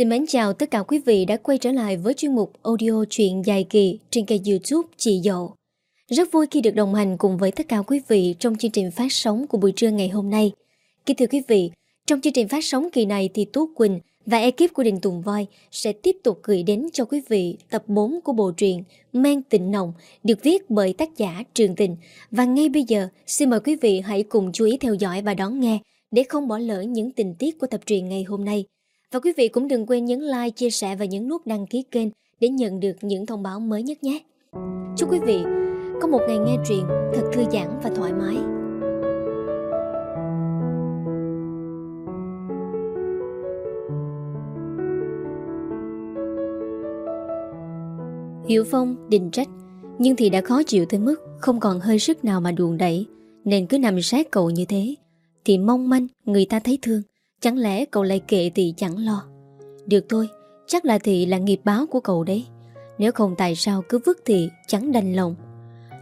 Xin mến chào tất cả quý vị đã quay trở lại với chuyên mục audio truyện dài kỳ trên kênh youtube Chị Dậu. Rất vui khi được đồng hành cùng với tất cả quý vị trong chương trình phát sóng của buổi trưa ngày hôm nay. Kính thưa quý vị, trong chương trình phát sóng kỳ này thì Tú Quỳnh và ekip của Đình Tùng Voi sẽ tiếp tục gửi đến cho quý vị tập 4 của bộ truyện Mang Tịnh Nồng được viết bởi tác giả Trường Tình. Và ngay bây giờ, xin mời quý vị hãy cùng chú ý theo dõi và đón nghe để không bỏ lỡ những tình tiết của tập truyện ngày hôm nay. Và quý vị cũng đừng quên nhấn like, chia sẻ và nhấn nút đăng ký kênh để nhận được những thông báo mới nhất nhé. Chúc quý vị có một ngày nghe truyện thật thư giãn và thoải mái. Hiểu Phong định trách Nhưng thì đã khó chịu tới mức Không còn hơi sức nào mà đuồng đẩy Nên cứ nằm sát cậu như thế Thì mong manh người ta thấy thương Chẳng lẽ cậu lại kệ thì chẳng lo? Được thôi, Chắc là thị là nghiệp báo của cậu đấy. Nếu không tại sao cứ vứt thị chẳng đành lòng.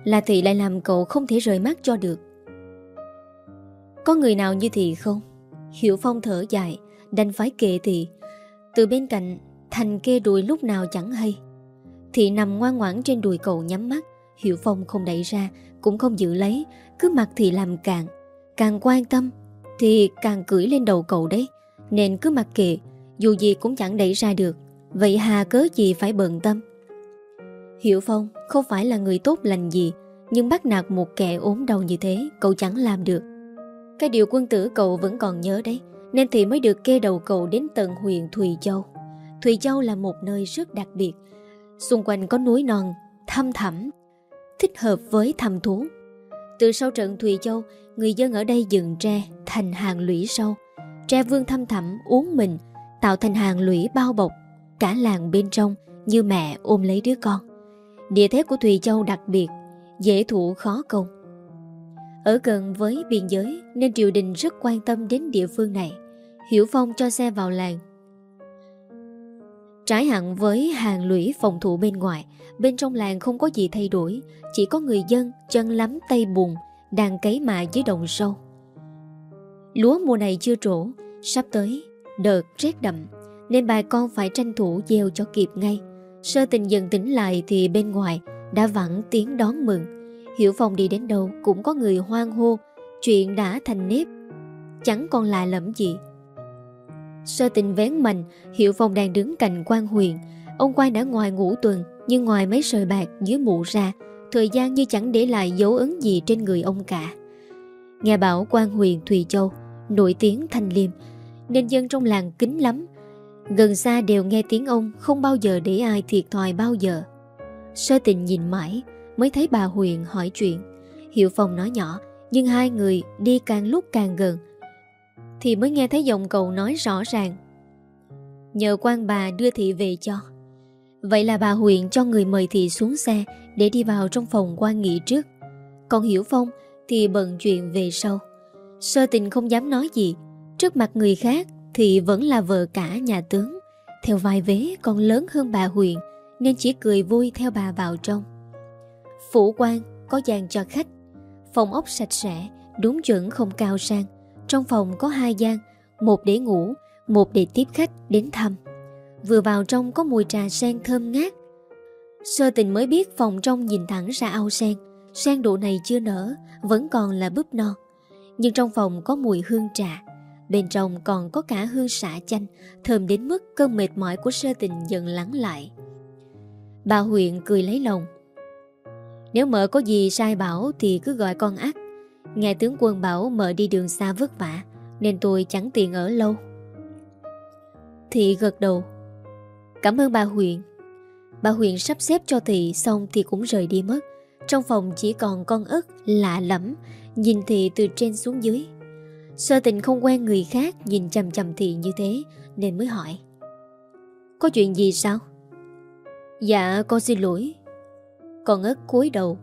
Là thị lại làm cậu không thể rời mắt cho được. Có người nào như thị không? Hiểu Phong thở dài, Đành phải kệ thị Từ bên cạnh, Thành kê đùi lúc nào chẳng hay. Thị nằm ngoan ngoãn trên đùi cậu nhắm mắt, Hiểu Phong không đẩy ra, Cũng không giữ lấy, Cứ mặc thị làm càng. Càng quan tâm thì càng cưỡi lên đầu cậu đấy Nên cứ mặc kệ Dù gì cũng chẳng đẩy ra được. Vậy hà cớ gì phải bận tâm? Hiểu Phong không phải là người tốt lành gì Nhưng bắt nạt một kẻ ốm đau như thế Cậu chẳng làm được. Cái điều quân tử cậu vẫn còn nhớ đấy Nên thì mới được kê đầu cậu đến tận huyện Thùy Châu. Thùy Châu là một nơi rất đặc biệt Xung quanh có núi non, thăm thẳm, thích hợp với thăm thú. Từ sau trận Thùy Châu, người dân ở đây dựng tre thành hàng lũy sâu. Tre vương thăm thẳm uống mình, tạo thành hàng lũy bao bọc, cả làng bên trong như mẹ ôm lấy đứa con. Địa thế của Thùy Châu đặc biệt, dễ thủ khó công. Ở gần với biên giới nên triều đình rất quan tâm đến địa phương này. Hiểu Phong cho xe vào làng Trái hẳn với hàng lũy phòng thủ bên ngoài, bên trong làng không có gì thay đổi, chỉ có người dân chân lắm tay bùn, đang cấy mạ dưới đồng sâu. Lúa mùa này chưa trổ, sắp tới, đợt rét đậm, nên bà con phải tranh thủ gieo cho kịp ngay. Sơ tình dần tỉnh lại thì bên ngoài đã vẳng tiếng đón mừng. Hiểu Phong đi đến đâu cũng có người hoang hô, chuyện đã thành nếp. Chẳng còn lạ lẫm gì, Sơ tình vén mạnh Hiệu Phong đang đứng cạnh quan huyền Ông quan đã ngoài ngủ tuần, Nhưng ngoài mấy sợi bạc dưới mũ ra, Thời gian như chẳng để lại dấu ấn gì trên người ông cả. Nghe bảo quan huyền Thùy Châu, Nổi tiếng thanh liêm, Nên dân trong làng kính lắm. Gần xa đều nghe tiếng ông, Không bao giờ để ai thiệt thòi bao giờ. Sơ tình nhìn mãi, Mới thấy bà Huyền hỏi chuyện. Hiệu Phong nói nhỏ, Nhưng hai người đi càng lúc càng gần thì mới nghe thấy giọng cậu nói rõ ràng. Nhờ quan bà đưa thị về cho. Vậy là bà Huyền cho người mời thị xuống xe Để đi vào trong phòng quan nghị trước. Còn Hiểu Phong thì bận chuyện về sau. Sơ tình không dám nói gì. Trước mặt người khác thì vẫn là vợ cả nhà tướng. Theo vai vế còn lớn hơn bà Huyền, Nên chỉ cười vui theo bà vào trong. Phủ quan có dàn cho khách. Phòng ốc sạch sẽ, Đúng chuẩn không cao sang trong phòng có hai gian, một để ngủ, một để tiếp khách đến thăm. Vừa vào trong có mùi trà sen thơm ngát. Sơ tình mới biết phòng trong nhìn thẳng ra ao sen. Sen độ này chưa nở, vẫn còn là búp non. Nhưng trong phòng có mùi hương trà. Bên trong còn có cả hương xả chanh, thơm đến mức cơn mệt mỏi của sơ tình dần lắng lại. Bà huyện cười lấy lòng. Nếu mợ có gì sai bảo thì cứ gọi con ác Nghe tướng quân bảo mợ đi đường xa vất vả, Nên tôi chẳng tiện ở lâu. Thị gật đầu. Cảm ơn bà huyện Bà huyện sắp xếp cho Thị, xong thì cũng rời đi mất. Trong phòng chỉ còn con ức, lạ lẫm, Nhìn Thị từ trên xuống dưới. Sơ tình không quen người khác, Nhìn chầm chầm Thị như thế, Nên mới hỏi. Có chuyện gì sao? Dạ con xin lỗi. Con ớt cúi đầu.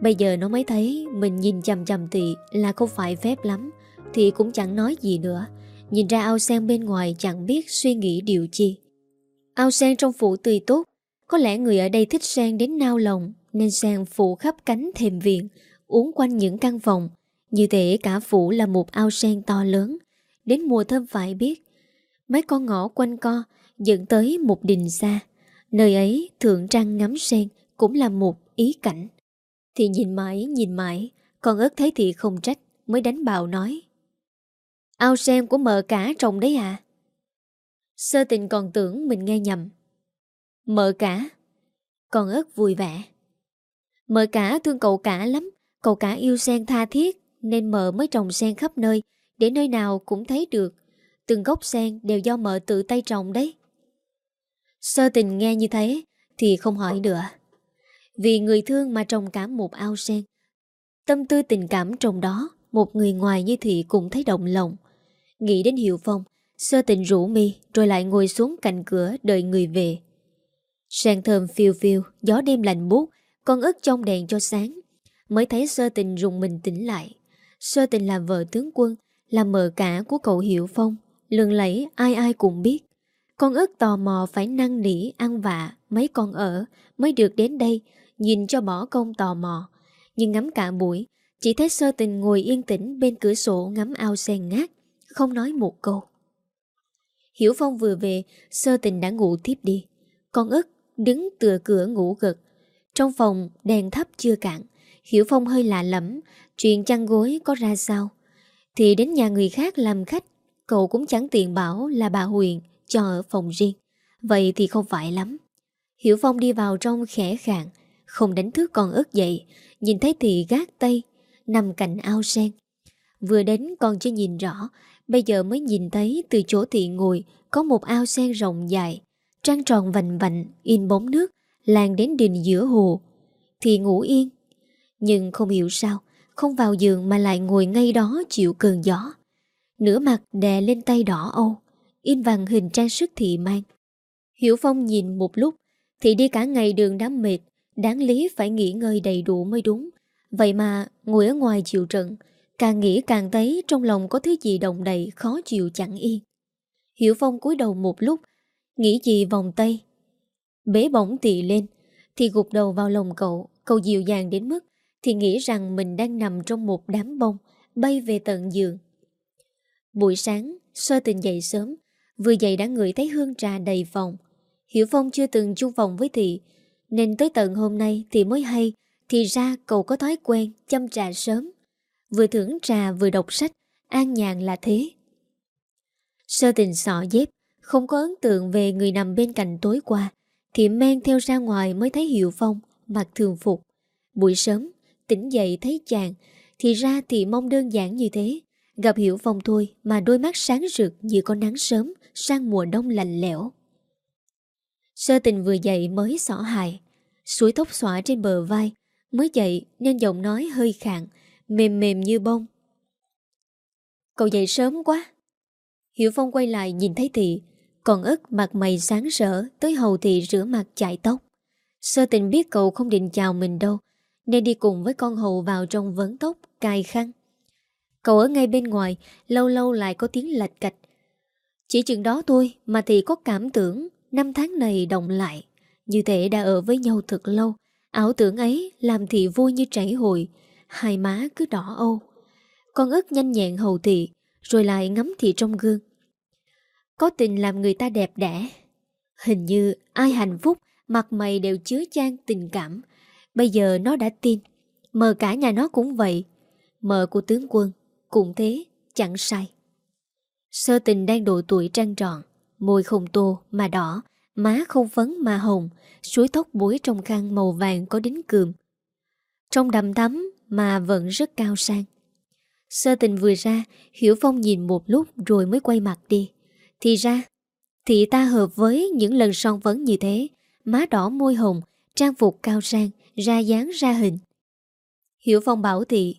Bây giờ nó mới thấy mình nhìn chầm chầm tị là không phải phép lắm, Thì cũng chẳng nói gì nữa. Nhìn ra ao sen bên ngoài chẳng biết suy nghĩ điều chi. Ao sen trong phủ tươi tốt, Có lẽ người ở đây thích sen đến nao lòng, Nên sen phủ khắp cánh thềm viện Uống quanh những căn phòng. Như thể cả phủ là một ao sen to lớn. Đến mùa thơm phải biết, Mấy con ngõ quanh co Dẫn tới một đình xa. Nơi ấy thượng trăng ngắm sen Cũng là một ý cảnh. Thì nhìn mãi nhìn mãi, Con ớt thấy thì không trách, Mới đánh bạo nói. Ao sen của mợ cả trồng đấy à? Sơ tình còn tưởng mình nghe nhầm. Mợ cả, Con ớt vui vẻ. Mợ cả thương cậu cả lắm, Cậu cả yêu sen tha thiết, Nên mợ mới trồng sen khắp nơi, Để nơi nào cũng thấy được. Từng gốc sen đều do mợ tự tay trồng đấy. Sơ tình nghe như thế Thì không hỏi nữa. Vì người thương mà trồng cả một ao sen. Tâm tư tình cảm trong đó, Một người ngoài như thị cũng thấy động lòng. Nghĩ đến Hiệu Phong, Sơ tình rủ mi, Rồi lại ngồi xuống cạnh cửa đợi người về. Sen thơm phiêu phiêu, Gió đêm lạnh buốt, Con ức trong đèn cho sáng. Mới thấy sơ tình rùng mình tỉnh lại. Sơ tình là vợ tướng quân, Là mợ cả của cậu Hiệu Phong Lường lẫy ai ai cũng biết. Con ức tò mò phải năn nỉ ăn vạ, Mấy con ở Mới được đến đây Nhìn cho bỏ công tò mò. Nhưng ngắm cả buổi, Chỉ thấy sơ tình ngồi yên tĩnh bên cửa sổ ngắm ao sen ngát, Không nói một câu. Hiểu Phong vừa về, Sơ tình đã ngủ tiếp đi. Con ức đứng tựa cửa ngủ gật. Trong phòng, đèn thấp chưa cạn. Hiểu Phong hơi lạ lẫm, Chuyện chăn gối có ra sao? Thì đến nhà người khác làm khách, Cậu cũng chẳng tiện bảo là bà Huyền Cho ở phòng riêng. Vậy thì không phải lắm. Hiểu Phong đi vào trong khẽ khàng không đánh thức con ớt dậy. Nhìn thấy thì gác tay, Nằm cạnh ao sen. Vừa đến còn chưa nhìn rõ, Bây giờ mới nhìn thấy từ chỗ thị ngồi Có một ao sen rộng dài, Trăng tròn vành vạnh, In bóng nước, Làng đến đình giữa hồ. Thị ngủ yên. Nhưng không hiểu sao, Không vào giường mà lại ngồi ngay đó chịu cơn gió. Nửa mặt đè lên tay đỏ âu, In vàng hình trang sức thị mang. Hiểu Phong nhìn một lúc Thị đi cả ngày đường đã mệt Đáng lý phải nghỉ ngơi đầy đủ mới đúng. Vậy mà ngồi ở ngoài chịu trận Càng nghĩ càng thấy trong lòng có thứ gì động đầy khó chịu chẳng yên Hiểu Phong cúi đầu một lúc Nghĩ gì vòng tay. Bế bổng tị lên Thì gục đầu vào lòng cậu Cậu dịu dàng đến mức Thì nghĩ rằng mình đang nằm trong một đám bông Bay về tận giường. Buổi sáng, sơ tình dậy sớm, vừa dậy đã ngửi thấy hương trà đầy phòng. Hiểu Phong chưa từng chung phòng với Thị, nên tới tận hôm nay thì mới hay, thì ra cậu có thói quen chăm trà sớm. Vừa thưởng trà vừa đọc sách, an nhàn là thế. Sơ tình sọ dép, không có ấn tượng về người nằm bên cạnh tối qua, thì men theo ra ngoài mới thấy Hiệu Phong, mặc thường phục. Buổi sớm, tỉnh dậy thấy chàng, thì ra thì mong đơn giản như thế. Gặp Hiểu Phong thôi mà đôi mắt sáng rực như có nắng sớm sang mùa đông lạnh lẽo. Sơ tình vừa dậy mới xỏ hài, suối tóc xõa trên bờ vai, mới dậy nên giọng nói hơi khạn mềm mềm như bông. Cậu dậy sớm quá. Hiểu Phong quay lại nhìn thấy Thị, còn ức mặt mày sáng rỡ tới hầu Thị rửa mặt chạy tóc. Sơ tình biết cậu không định chào mình đâu, nên đi cùng với con hầu vào trong vấn tóc, cài khăn. Cậu ở ngay bên ngoài Lâu lâu lại có tiếng lạch cạch Chỉ chừng đó thôi mà thì có cảm tưởng Năm tháng này động lại Như thể đã ở với nhau thật lâu Ảo tưởng ấy làm thị vui như chảy hồi Hai má cứ đỏ âu. Con ức nhanh nhẹn hầu thị Rồi lại ngắm thị trong gương. Có tình làm người ta đẹp đẽ. Hình như ai hạnh phúc Mặt mày đều chứa chan tình cảm. Bây giờ nó đã tin Mờ cả nhà nó cũng vậy. Mờ của tướng quân cũng thế, chẳng sai. Sơ tình đang độ tuổi trăng tròn, môi không tô mà đỏ, má không phấn mà hồng, suối tóc búi trong khăn màu vàng có đính cườm. Trong đầm tắm mà vẫn rất cao sang. Sơ tình vừa ra, Hiểu Phong nhìn một lúc rồi mới quay mặt đi. Thì ra, thì ta hợp với những lần son vấn như thế, má đỏ môi hồng, trang phục cao sang, ra dáng ra hình. Hiểu Phong bảo thị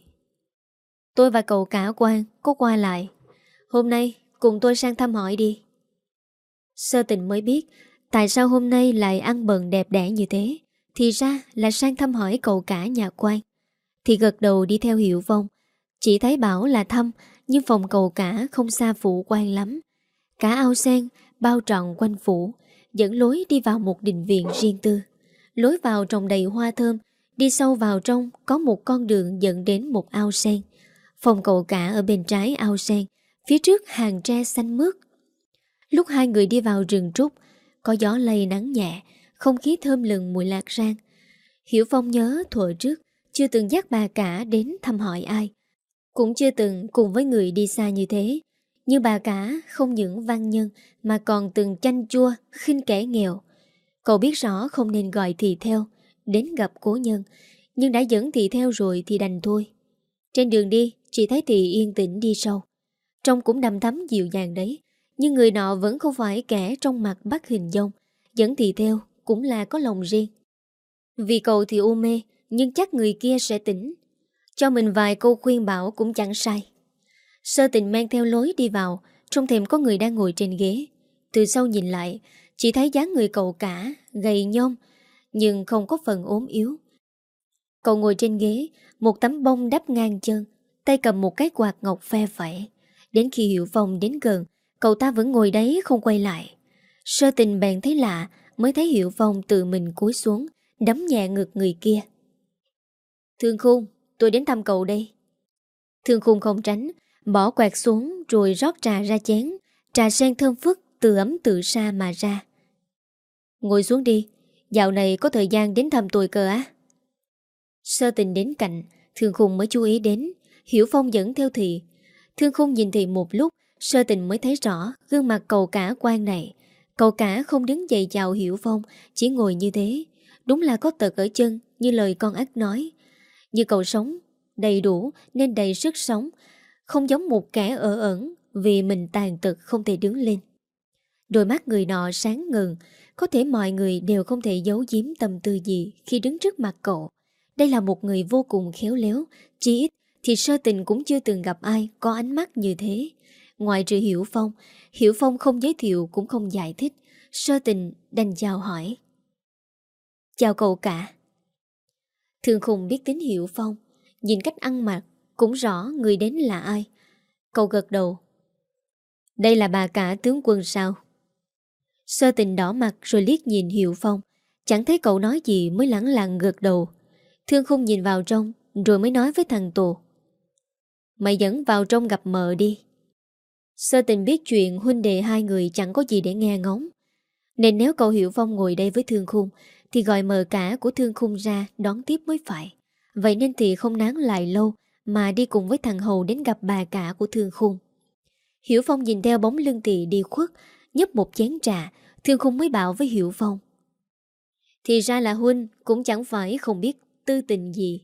Tôi và cậu cả quan có qua lại Hôm nay cùng tôi sang thăm hỏi đi Sơ tình mới biết, Tại sao hôm nay lại ăn bần đẹp đẽ như thế? Thì ra là sang thăm hỏi cậu cả nhà quan. Thì gật đầu đi theo hiệu vong. Chỉ thấy bảo là thăm, Nhưng phòng cậu cả không xa phủ quan lắm. Cả ao sen, bao trọn quanh phủ, Dẫn lối đi vào một đình viện riêng tư. Lối vào trồng đầy hoa thơm, Đi sâu vào trong có một con đường dẫn đến một ao sen. Phòng cậu cả ở bên trái ao sen, Phía trước hàng tre xanh mướt Lúc hai người đi vào rừng trúc có gió lây nắng nhẹ, không khí thơm lừng mùi lạc rang. Hiểu Phong nhớ thuở trước, chưa từng dắt bà cả đến thăm hỏi ai. Cũng chưa từng cùng với người đi xa như thế. Nhưng bà cả không những văn nhân mà còn từng chanh chua, khinh kẻ nghèo. Cậu biết rõ không nên gọi thị theo, đến gặp cố nhân, nhưng đã dẫn thị theo rồi thì đành thôi. Trên đường đi, chỉ thấy thị yên tĩnh đi sâu. Trông cũng đầm thắm dịu dàng đấy, nhưng người nọ vẫn không phải kẻ trong mặt bắt hình dông, dẫn thị theo cũng là có lòng riêng. Vì cậu thì u mê, nhưng chắc người kia sẽ tỉnh. Cho mình vài câu khuyên bảo cũng chẳng sai. Sơ tình mang theo lối đi vào, trong thềm có người đang ngồi trên ghế. Từ sau nhìn lại, chỉ thấy dáng người cậu cả, gầy nhom nhưng không có phần ốm yếu. Cậu ngồi trên ghế, một tấm bông đắp ngang chân, tay cầm một cái quạt ngọc phe phẩy. Đến khi Hiệu Phong đến gần, cậu ta vẫn ngồi đấy không quay lại. Sơ tình bèn thấy lạ, mới thấy Hiệu Phong tự mình cúi xuống, đấm nhẹ ngực người kia. Thương Khung, tôi đến thăm cậu đây. Thương Khung không tránh, bỏ quạt xuống rồi rót trà ra chén, trà sen thơm phức từ ấm tự xa mà ra. Ngồi xuống đi, dạo này có thời gian đến thăm tôi cơ á. Sơ tình đến cạnh, Thương Khung mới chú ý đến, Hiểu Phong dẫn theo thị. Thương Khung nhìn thị một lúc, sơ tình mới thấy rõ gương mặt cầu cả quan này. Cậu cả không đứng dậy chào Hiểu Phong, chỉ ngồi như thế. Đúng là có tật ở chân, như lời con ác nói. Như cậu sống, đầy đủ nên đầy sức sống, không giống một kẻ ở ẩn vì mình tàn tật không thể đứng lên. Đôi mắt người nọ sáng ngừng, có thể mọi người đều không thể giấu giếm tâm tư gì khi đứng trước mặt cậu. Đây là một người vô cùng khéo léo, chỉ ít thì sơ tình cũng chưa từng gặp ai có ánh mắt như thế. Ngoài trừ Hiểu Phong, Hiểu Phong không giới thiệu cũng không giải thích, sơ tình đành chào hỏi. Chào cậu cả. Thường khùng biết tính Hiểu Phong, nhìn cách ăn mặc, cũng rõ người đến là ai. Cậu gật đầu. Đây là bà cả tướng quân sao? Sơ tình đỏ mặt rồi liếc nhìn Hiệu Phong. Chẳng thấy cậu nói gì mới lẳng lặng gật đầu. Thương khung nhìn vào trong rồi mới nói với thằng Tù. Mày dẫn vào trong gặp mợ đi. Sơ tình biết chuyện huynh đệ hai người chẳng có gì để nghe ngóng. Nên nếu cậu Hiểu Phong ngồi đây với Thương Khung thì gọi mờ cả của Thương Khung ra đón tiếp mới phải. Vậy nên thì không nán lại lâu mà đi cùng với thằng Hầu đến gặp bà cả của Thương Khung. Hiểu Phong nhìn theo bóng lưng tỳ đi khuất, nhấp một chén trà, Thương Khung mới bảo với Hiểu Phong. Thì ra là Huynh cũng chẳng phải không biết tư tình gì.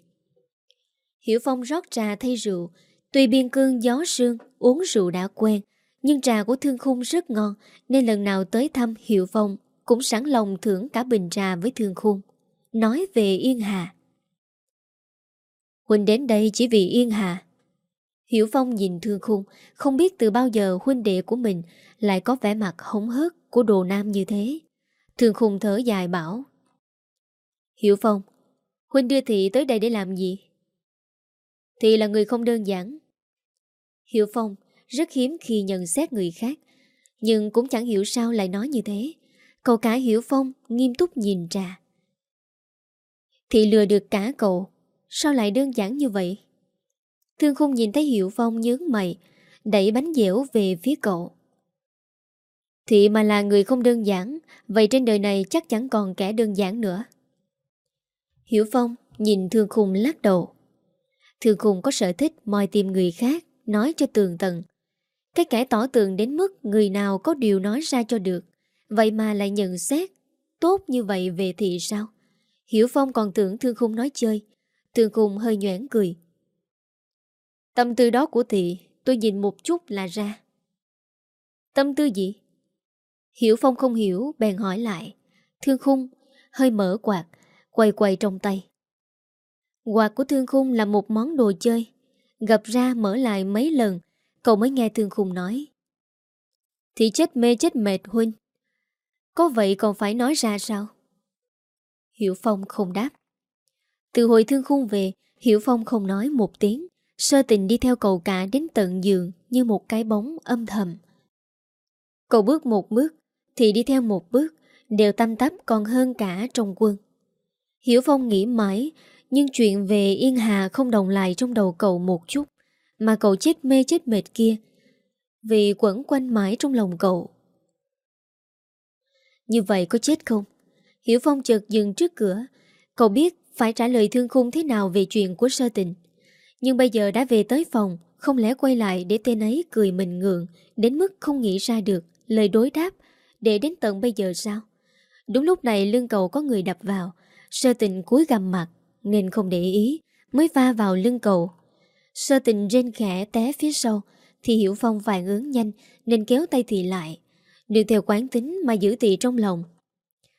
Hiểu Phong rót trà thay rượu, tuy biên cương gió sương, uống rượu đã quen, nhưng trà của Thương Khung rất ngon, nên lần nào tới thăm Hiểu Phong cũng sẵn lòng thưởng cả bình trà với Thương Khung. Nói về Yên Hà. Huynh đến đây chỉ vì Yên Hà. Hiểu Phong nhìn Thương Khung, không biết từ bao giờ huynh đệ của mình lại có vẻ mặt hống hớt của đồ nam như thế. Thương Khung thở dài bảo. Hiểu Phong, huynh đưa thị tới đây để làm gì? Thị là người không đơn giản. Hiểu Phong rất hiếm khi nhận xét người khác, nhưng cũng chẳng hiểu sao lại nói như thế. Cậu cả Hiểu Phong nghiêm túc nhìn trà. Thị lừa được cả cậu, sao lại đơn giản như vậy? Thương khung nhìn thấy Hiệu Phong nhướng mày, đẩy bánh dẻo về phía cậu. Thị mà là người không đơn giản, vậy trên đời này chắc chẳng còn kẻ đơn giản nữa. Hiểu Phong nhìn Thương Khung lắc đầu. Thương Khung có sở thích moi tìm người khác, nói cho tường tận. Cái kẻ tỏ tường đến mức người nào có điều nói ra cho được, vậy mà lại nhận xét tốt như vậy về thị sao? Hiểu Phong còn tưởng Thương Khung nói chơi. Thương Khung hơi nhoảng cười. Tâm tư đó của thị tôi nhìn một chút là ra. Tâm tư gì? Hiểu Phong không hiểu, bèn hỏi lại. Thương Khung hơi mở quạt, quay quay trong tay. Quạt của Thương Khung là một món đồ chơi. Gập ra mở lại mấy lần, cậu mới nghe Thương Khung nói. Thì chết mê chết mệt huynh. Có vậy còn phải nói ra sao? Hiểu Phong không đáp. Từ hồi Thương Khung về, Hiểu Phong không nói một tiếng. Sơ tình đi theo cậu cả đến tận giường như một cái bóng âm thầm. Cậu bước một bước, thì đi theo một bước, đều tăm tắp còn hơn cả trong quân. Hiểu Phong nghĩ mãi, nhưng chuyện về Yên Hà không đồng lại trong đầu cậu một chút, mà cậu chết mê chết mệt kia, vì quẩn quanh mãi trong lòng cậu. Như vậy có chết không? Hiểu Phong chợt dừng trước cửa. Cậu biết phải trả lời thương khung thế nào về chuyện của sơ tình. Nhưng bây giờ đã về tới phòng, không lẽ quay lại để tên ấy cười mình ngượng, đến mức không nghĩ ra được lời đối đáp, để đến tận bây giờ sao? Đúng lúc này lưng cậu có người đập vào, sơ tình cúi gằm mặt, nên không để ý, mới va vào lưng cậu. Sơ tình rên khẽ té phía sau, thì Hiểu Phong phản ứng nhanh nên kéo tay Thị lại. Đừng theo quán tính mà giữ Thị trong lòng.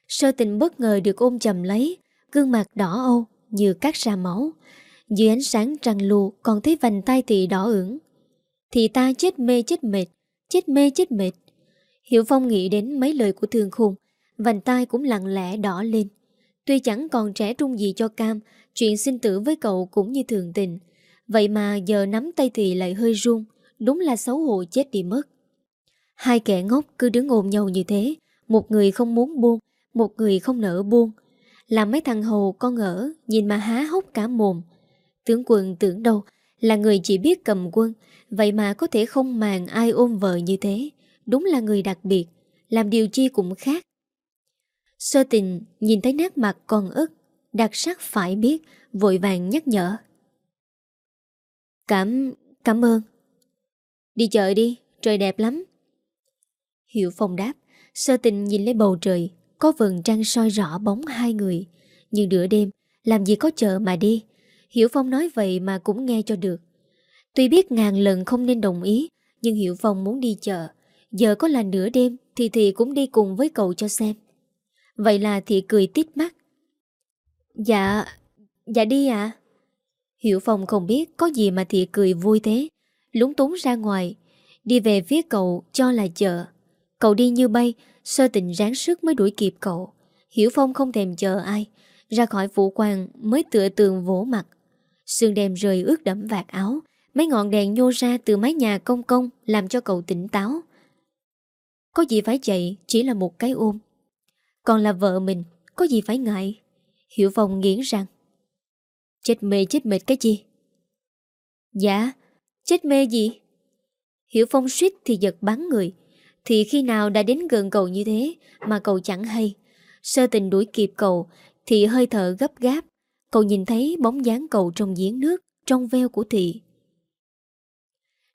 Sơ tình bất ngờ được ôm chầm lấy, gương mặt đỏ âu như cắt ra máu. Dưới ánh sáng trăng lù còn thấy vành tay Thị đỏ ửng. Thì ta chết mê chết mệt, chết mê chết mệt. Hiểu Phong nghĩ đến mấy lời của Thương Khung, vành tay cũng lặng lẽ đỏ lên. Tuy chẳng còn trẻ trung gì cho Cam, chuyện sinh tử với cậu cũng như thường tình. Vậy mà giờ nắm tay thì lại hơi run, đúng là xấu hổ chết đi mất. Hai kẻ ngốc cứ đứng ồn nhau như thế, một người không muốn buông, một người không nỡ buông. Làm mấy thằng hầu con ở, nhìn mà há hốc cả mồm. Tướng quân tưởng đâu là người chỉ biết cầm quân, vậy mà có thể không màng ai ôm vợ như thế. Đúng là người đặc biệt, làm điều chi cũng khác. Sơ tình nhìn thấy nét mặt còn ức, đặc sắc phải biết, vội vàng nhắc nhở. Cảm, cảm ơn. Đi chợ đi, trời đẹp lắm. Hiệu Phong đáp, sơ tình nhìn lấy bầu trời, có vần trăng soi rõ bóng hai người. Nhưng nửa đêm, làm gì có chợ mà đi. Hiểu Phong nói vậy mà cũng nghe cho được. Tuy biết ngàn lần không nên đồng ý, nhưng Hiểu Phong muốn đi chợ. Giờ có là nửa đêm thì thì cũng đi cùng với cậu cho xem. Vậy là Thị cười tít mắt. Dạ, dạ đi ạ. À? Hiểu Phong không biết có gì mà Thị cười vui thế. Lúng túng ra ngoài, đi về phía cậu cho là chợ. Cậu đi như bay, sơ tình ráng sức mới đuổi kịp cậu. Hiểu Phong không thèm chờ ai, ra khỏi phủ quan mới tựa tường vỗ mặt. Sương đêm rơi ướt đẫm vạt áo, mấy ngọn đèn nhô ra từ mái nhà công công làm cho cậu tỉnh táo. Có gì phải chạy, chỉ là một cái ôm. Còn là vợ mình, có gì phải ngại. Hiểu Phong nghiến rằng Chết mê chết mệt cái gì? Dạ, chết mê gì? Hiểu Phong suýt thì giật bắn người. Thì khi nào đã đến gần cậu như thế mà cậu chẳng hay. Sơ tình đuổi kịp cậu thì hơi thở gấp gáp. Cậu nhìn thấy bóng dáng cậu trong giếng nước, trong veo của thị.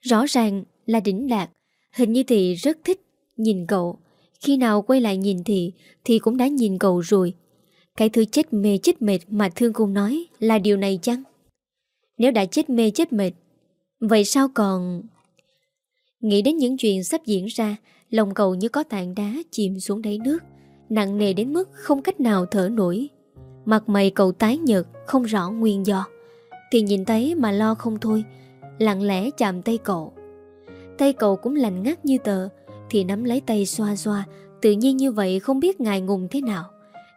Rõ ràng là đỉnh đạt, hình như thị rất thích nhìn cậu. Khi nào quay lại nhìn thì thì cũng đã nhìn cậu rồi. Cái thứ chết mê chết mệt mà Thương Cung nói là điều này chăng? Nếu đã chết mê chết mệt, vậy sao còn... Nghĩ đến những chuyện sắp diễn ra, lòng cậu như có tảng đá chìm xuống đáy nước, nặng nề đến mức không cách nào thở nổi. Mặt mày cậu tái nhợt, không rõ nguyên do. Thì nhìn thấy mà lo không thôi, lặng lẽ chạm tay cậu. Tay cậu cũng lạnh ngắt như tờ, thì nắm lấy tay xoa xoa, tự nhiên như vậy không biết ngài ngùng thế nào.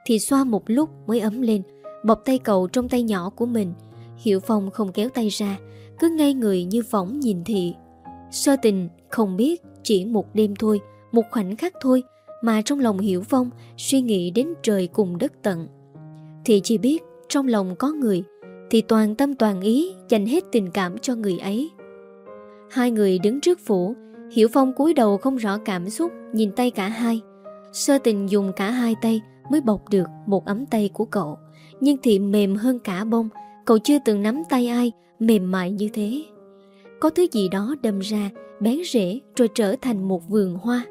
Thì xoa một lúc mới ấm lên Bọc tay cậu trong tay nhỏ của mình. Hiệu Phong không kéo tay ra Cứ ngay người như võng nhìn thị. Sơ tình không biết Chỉ một đêm thôi Một khoảnh khắc thôi Mà trong lòng Hiểu Phong Suy nghĩ đến trời cùng đất tận. Thì chỉ biết trong lòng có người Thì toàn tâm toàn ý Dành hết tình cảm cho người ấy. Hai người đứng trước phủ Hiểu Phong cúi đầu không rõ cảm xúc Nhìn tay cả hai Sơ tình dùng cả hai tay mới bọc được một ấm tay của cậu. Nhưng thì mềm hơn cả bông, cậu chưa từng nắm tay ai mềm mại như thế. Có thứ gì đó đâm ra, bén rễ rồi trở thành một vườn hoa.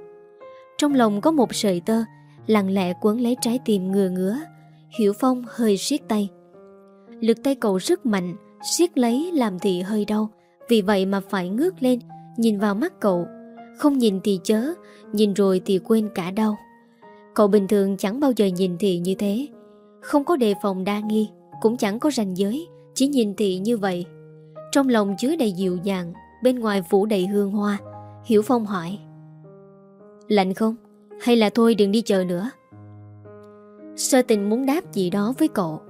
Trong lòng có một sợi tơ, lặng lẽ quấn lấy trái tim ngừa ngứa. Hiểu Phong hơi siết tay. Lực tay cậu rất mạnh, siết lấy làm thị hơi đau. Vì vậy mà phải ngước lên, nhìn vào mắt cậu. Không nhìn thì chớ, nhìn rồi thì quên cả đau. Cậu bình thường chẳng bao giờ nhìn thị như thế. Không có đề phòng đa nghi Cũng chẳng có ranh giới Chỉ nhìn thị như vậy. Trong lòng chứa đầy dịu dàng Bên ngoài phủ đầy hương hoa. Hiểu Phong hỏi. Lạnh không? Hay là thôi đừng đi chờ nữa. Sơ tình muốn đáp gì đó với cậu.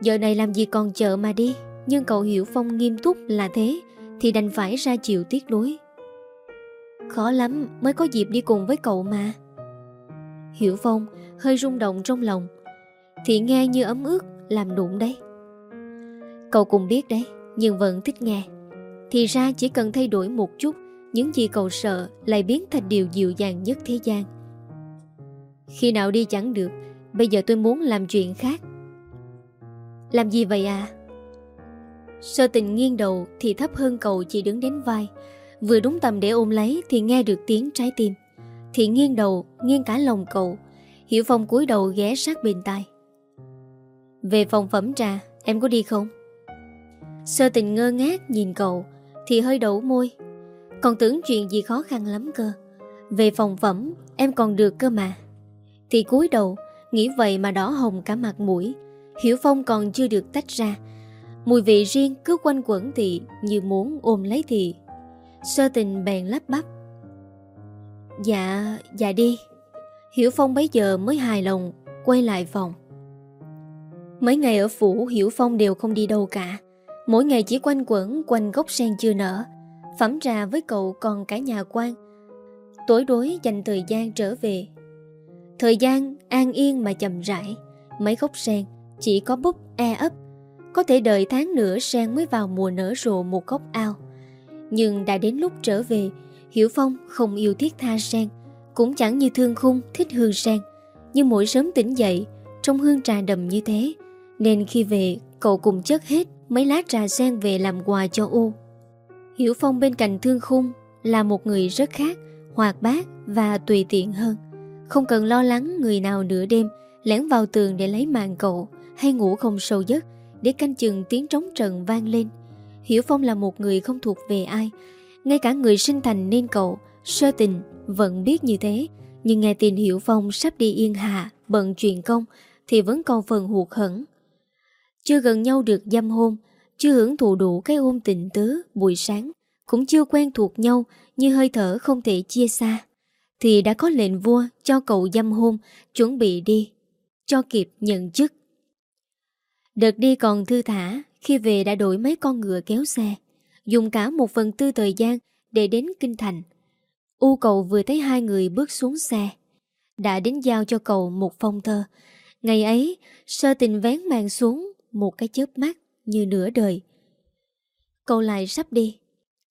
Giờ này làm gì còn chờ mà đi Nhưng cậu Hiểu Phong nghiêm túc là thế Thì đành phải ra chịu tiếc đối Khó lắm mới có dịp đi cùng với cậu mà. Hiểu Phong hơi rung động trong lòng. Thì nghe như ấm ướt Làm đụng đấy. Cậu cũng biết đấy, Nhưng vẫn thích nghe. Thì ra chỉ cần thay đổi một chút, Những gì cậu sợ lại biến thành điều dịu dàng nhất thế gian. Khi nào đi chẳng được, Bây giờ tôi muốn làm chuyện khác. Làm gì vậy à? Sơ tình nghiêng đầu Thì thấp hơn cậu chỉ đứng đến vai Vừa đúng tầm để ôm lấy Thì nghe được tiếng trái tim. Thì nghiêng đầu, nghiêng cả lòng cậu. Hiểu Phong cúi đầu ghé sát bên tai. Về phòng phẩm trà, Em có đi không? Sơ tình ngơ ngác nhìn cậu, Thì hơi đổ môi. Còn tưởng chuyện gì khó khăn lắm cơ. Về phòng phẩm, em còn được cơ mà. Thì cúi đầu, Nghĩ vậy mà đỏ hồng cả mặt mũi. Hiểu Phong còn chưa được tách ra. Mùi vị riêng cứ quanh quẩn thị Như muốn ôm lấy thị Sơ tình bèn lắp bắp. Dạ, dạ đi. Hiểu Phong bấy giờ mới hài lòng Quay lại phòng. Mấy ngày ở phủ Hiểu Phong đều không đi đâu cả. Mỗi ngày chỉ quanh quẩn quanh gốc sen chưa nở. Phẩm trà với cậu còn cả nhà quan. Tối đối dành thời gian trở về. Thời gian an yên mà chậm rãi. Mấy gốc sen chỉ có búp e ấp. Có thể đợi tháng nữa sen mới vào mùa nở rộ một gốc ao. Nhưng đã đến lúc trở về, Hiểu Phong không yêu thiết tha sen, Cũng chẳng như thương khung, thích hương sen. Nhưng mỗi sớm tỉnh dậy, Trong hương trà đầm như thế, Nên khi về, cậu cùng chất hết Mấy lá trà sen về làm quà cho U Hiểu Phong bên cạnh thương khung Là một người rất khác, Hoạt bát và tùy tiện hơn. Không cần lo lắng người nào nửa đêm, Lẻn vào tường để lấy mạng cậu, Hay ngủ không sâu giấc, Để canh chừng tiếng trống trần vang lên. Hiểu Phong là một người không thuộc về ai. Ngay cả người sinh thành nên cậu, Sơ tình, vẫn biết như thế. Nhưng nghe tin Hiểu Phong sắp đi yên hạ Bận chuyện công, Thì vẫn còn phần hụt hẫng. Chưa gần nhau được dâm hôn Chưa hưởng thụ đủ cái ôm tình tứ, buổi sáng, Cũng chưa quen thuộc nhau Như hơi thở không thể chia xa, Thì đã có lệnh vua cho cậu dâm hôn Chuẩn bị đi, Cho kịp nhận chức. Đợt đi còn thư thả khi về đã đổi mấy con ngựa kéo xe, Dùng cả một phần tư thời gian Để đến Kinh Thành. U cậu vừa thấy hai người bước xuống xe, Đã đến giao cho cậu một phong thơ. Ngày ấy, Sơ tình vén màn xuống Một cái chớp mắt như nửa đời. Cậu lại sắp đi.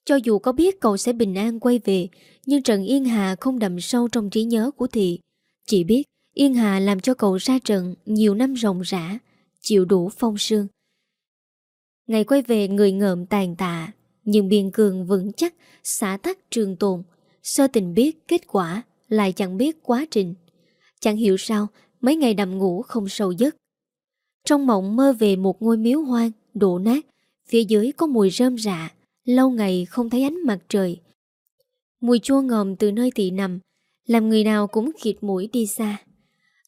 Cho dù có biết cậu sẽ bình an quay về, Nhưng Trần Yên Hà không đậm sâu trong trí nhớ của Thị. Chỉ biết, Yên Hà làm cho cậu ra trận Nhiều năm rộng rã, Chịu đủ phong sương. Ngày quay về, người ngợm tàn tạ, Nhưng biên cường vững chắc xã tắc trường tồn. Sơ tình biết, kết quả Lại chẳng biết quá trình. Chẳng hiểu sao, Mấy ngày nằm ngủ không sâu giấc. Trong mộng mơ về một ngôi miếu hoang, Đổ nát. Phía dưới có mùi rơm rạ, Lâu ngày không thấy ánh mặt trời. Mùi chua ngòm từ nơi tị nằm, Làm người nào cũng khịt mũi đi xa.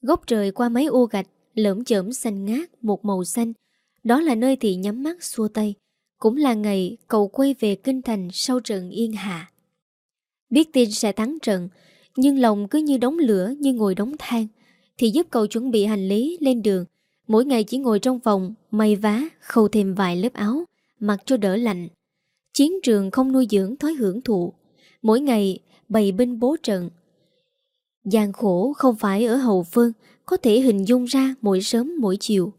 Góc trời qua mấy ô gạch Lỡm chởm xanh ngát Một màu xanh. Đó là nơi thị nhắm mắt xua tay Cũng là ngày cậu quay về kinh thành Sau trận yên hạ. Biết tin sẽ thắng trận Nhưng lòng cứ như đóng lửa Như ngồi đóng than Thì giúp cậu chuẩn bị hành lý lên đường. Mỗi ngày chỉ ngồi trong phòng May vá, khâu thêm vài lớp áo Mặc cho đỡ lạnh. Chiến trường không nuôi dưỡng thói hưởng thụ. Mỗi ngày bày binh bố trận. Gian khổ không phải ở hậu phương Có thể hình dung ra mỗi sớm mỗi chiều.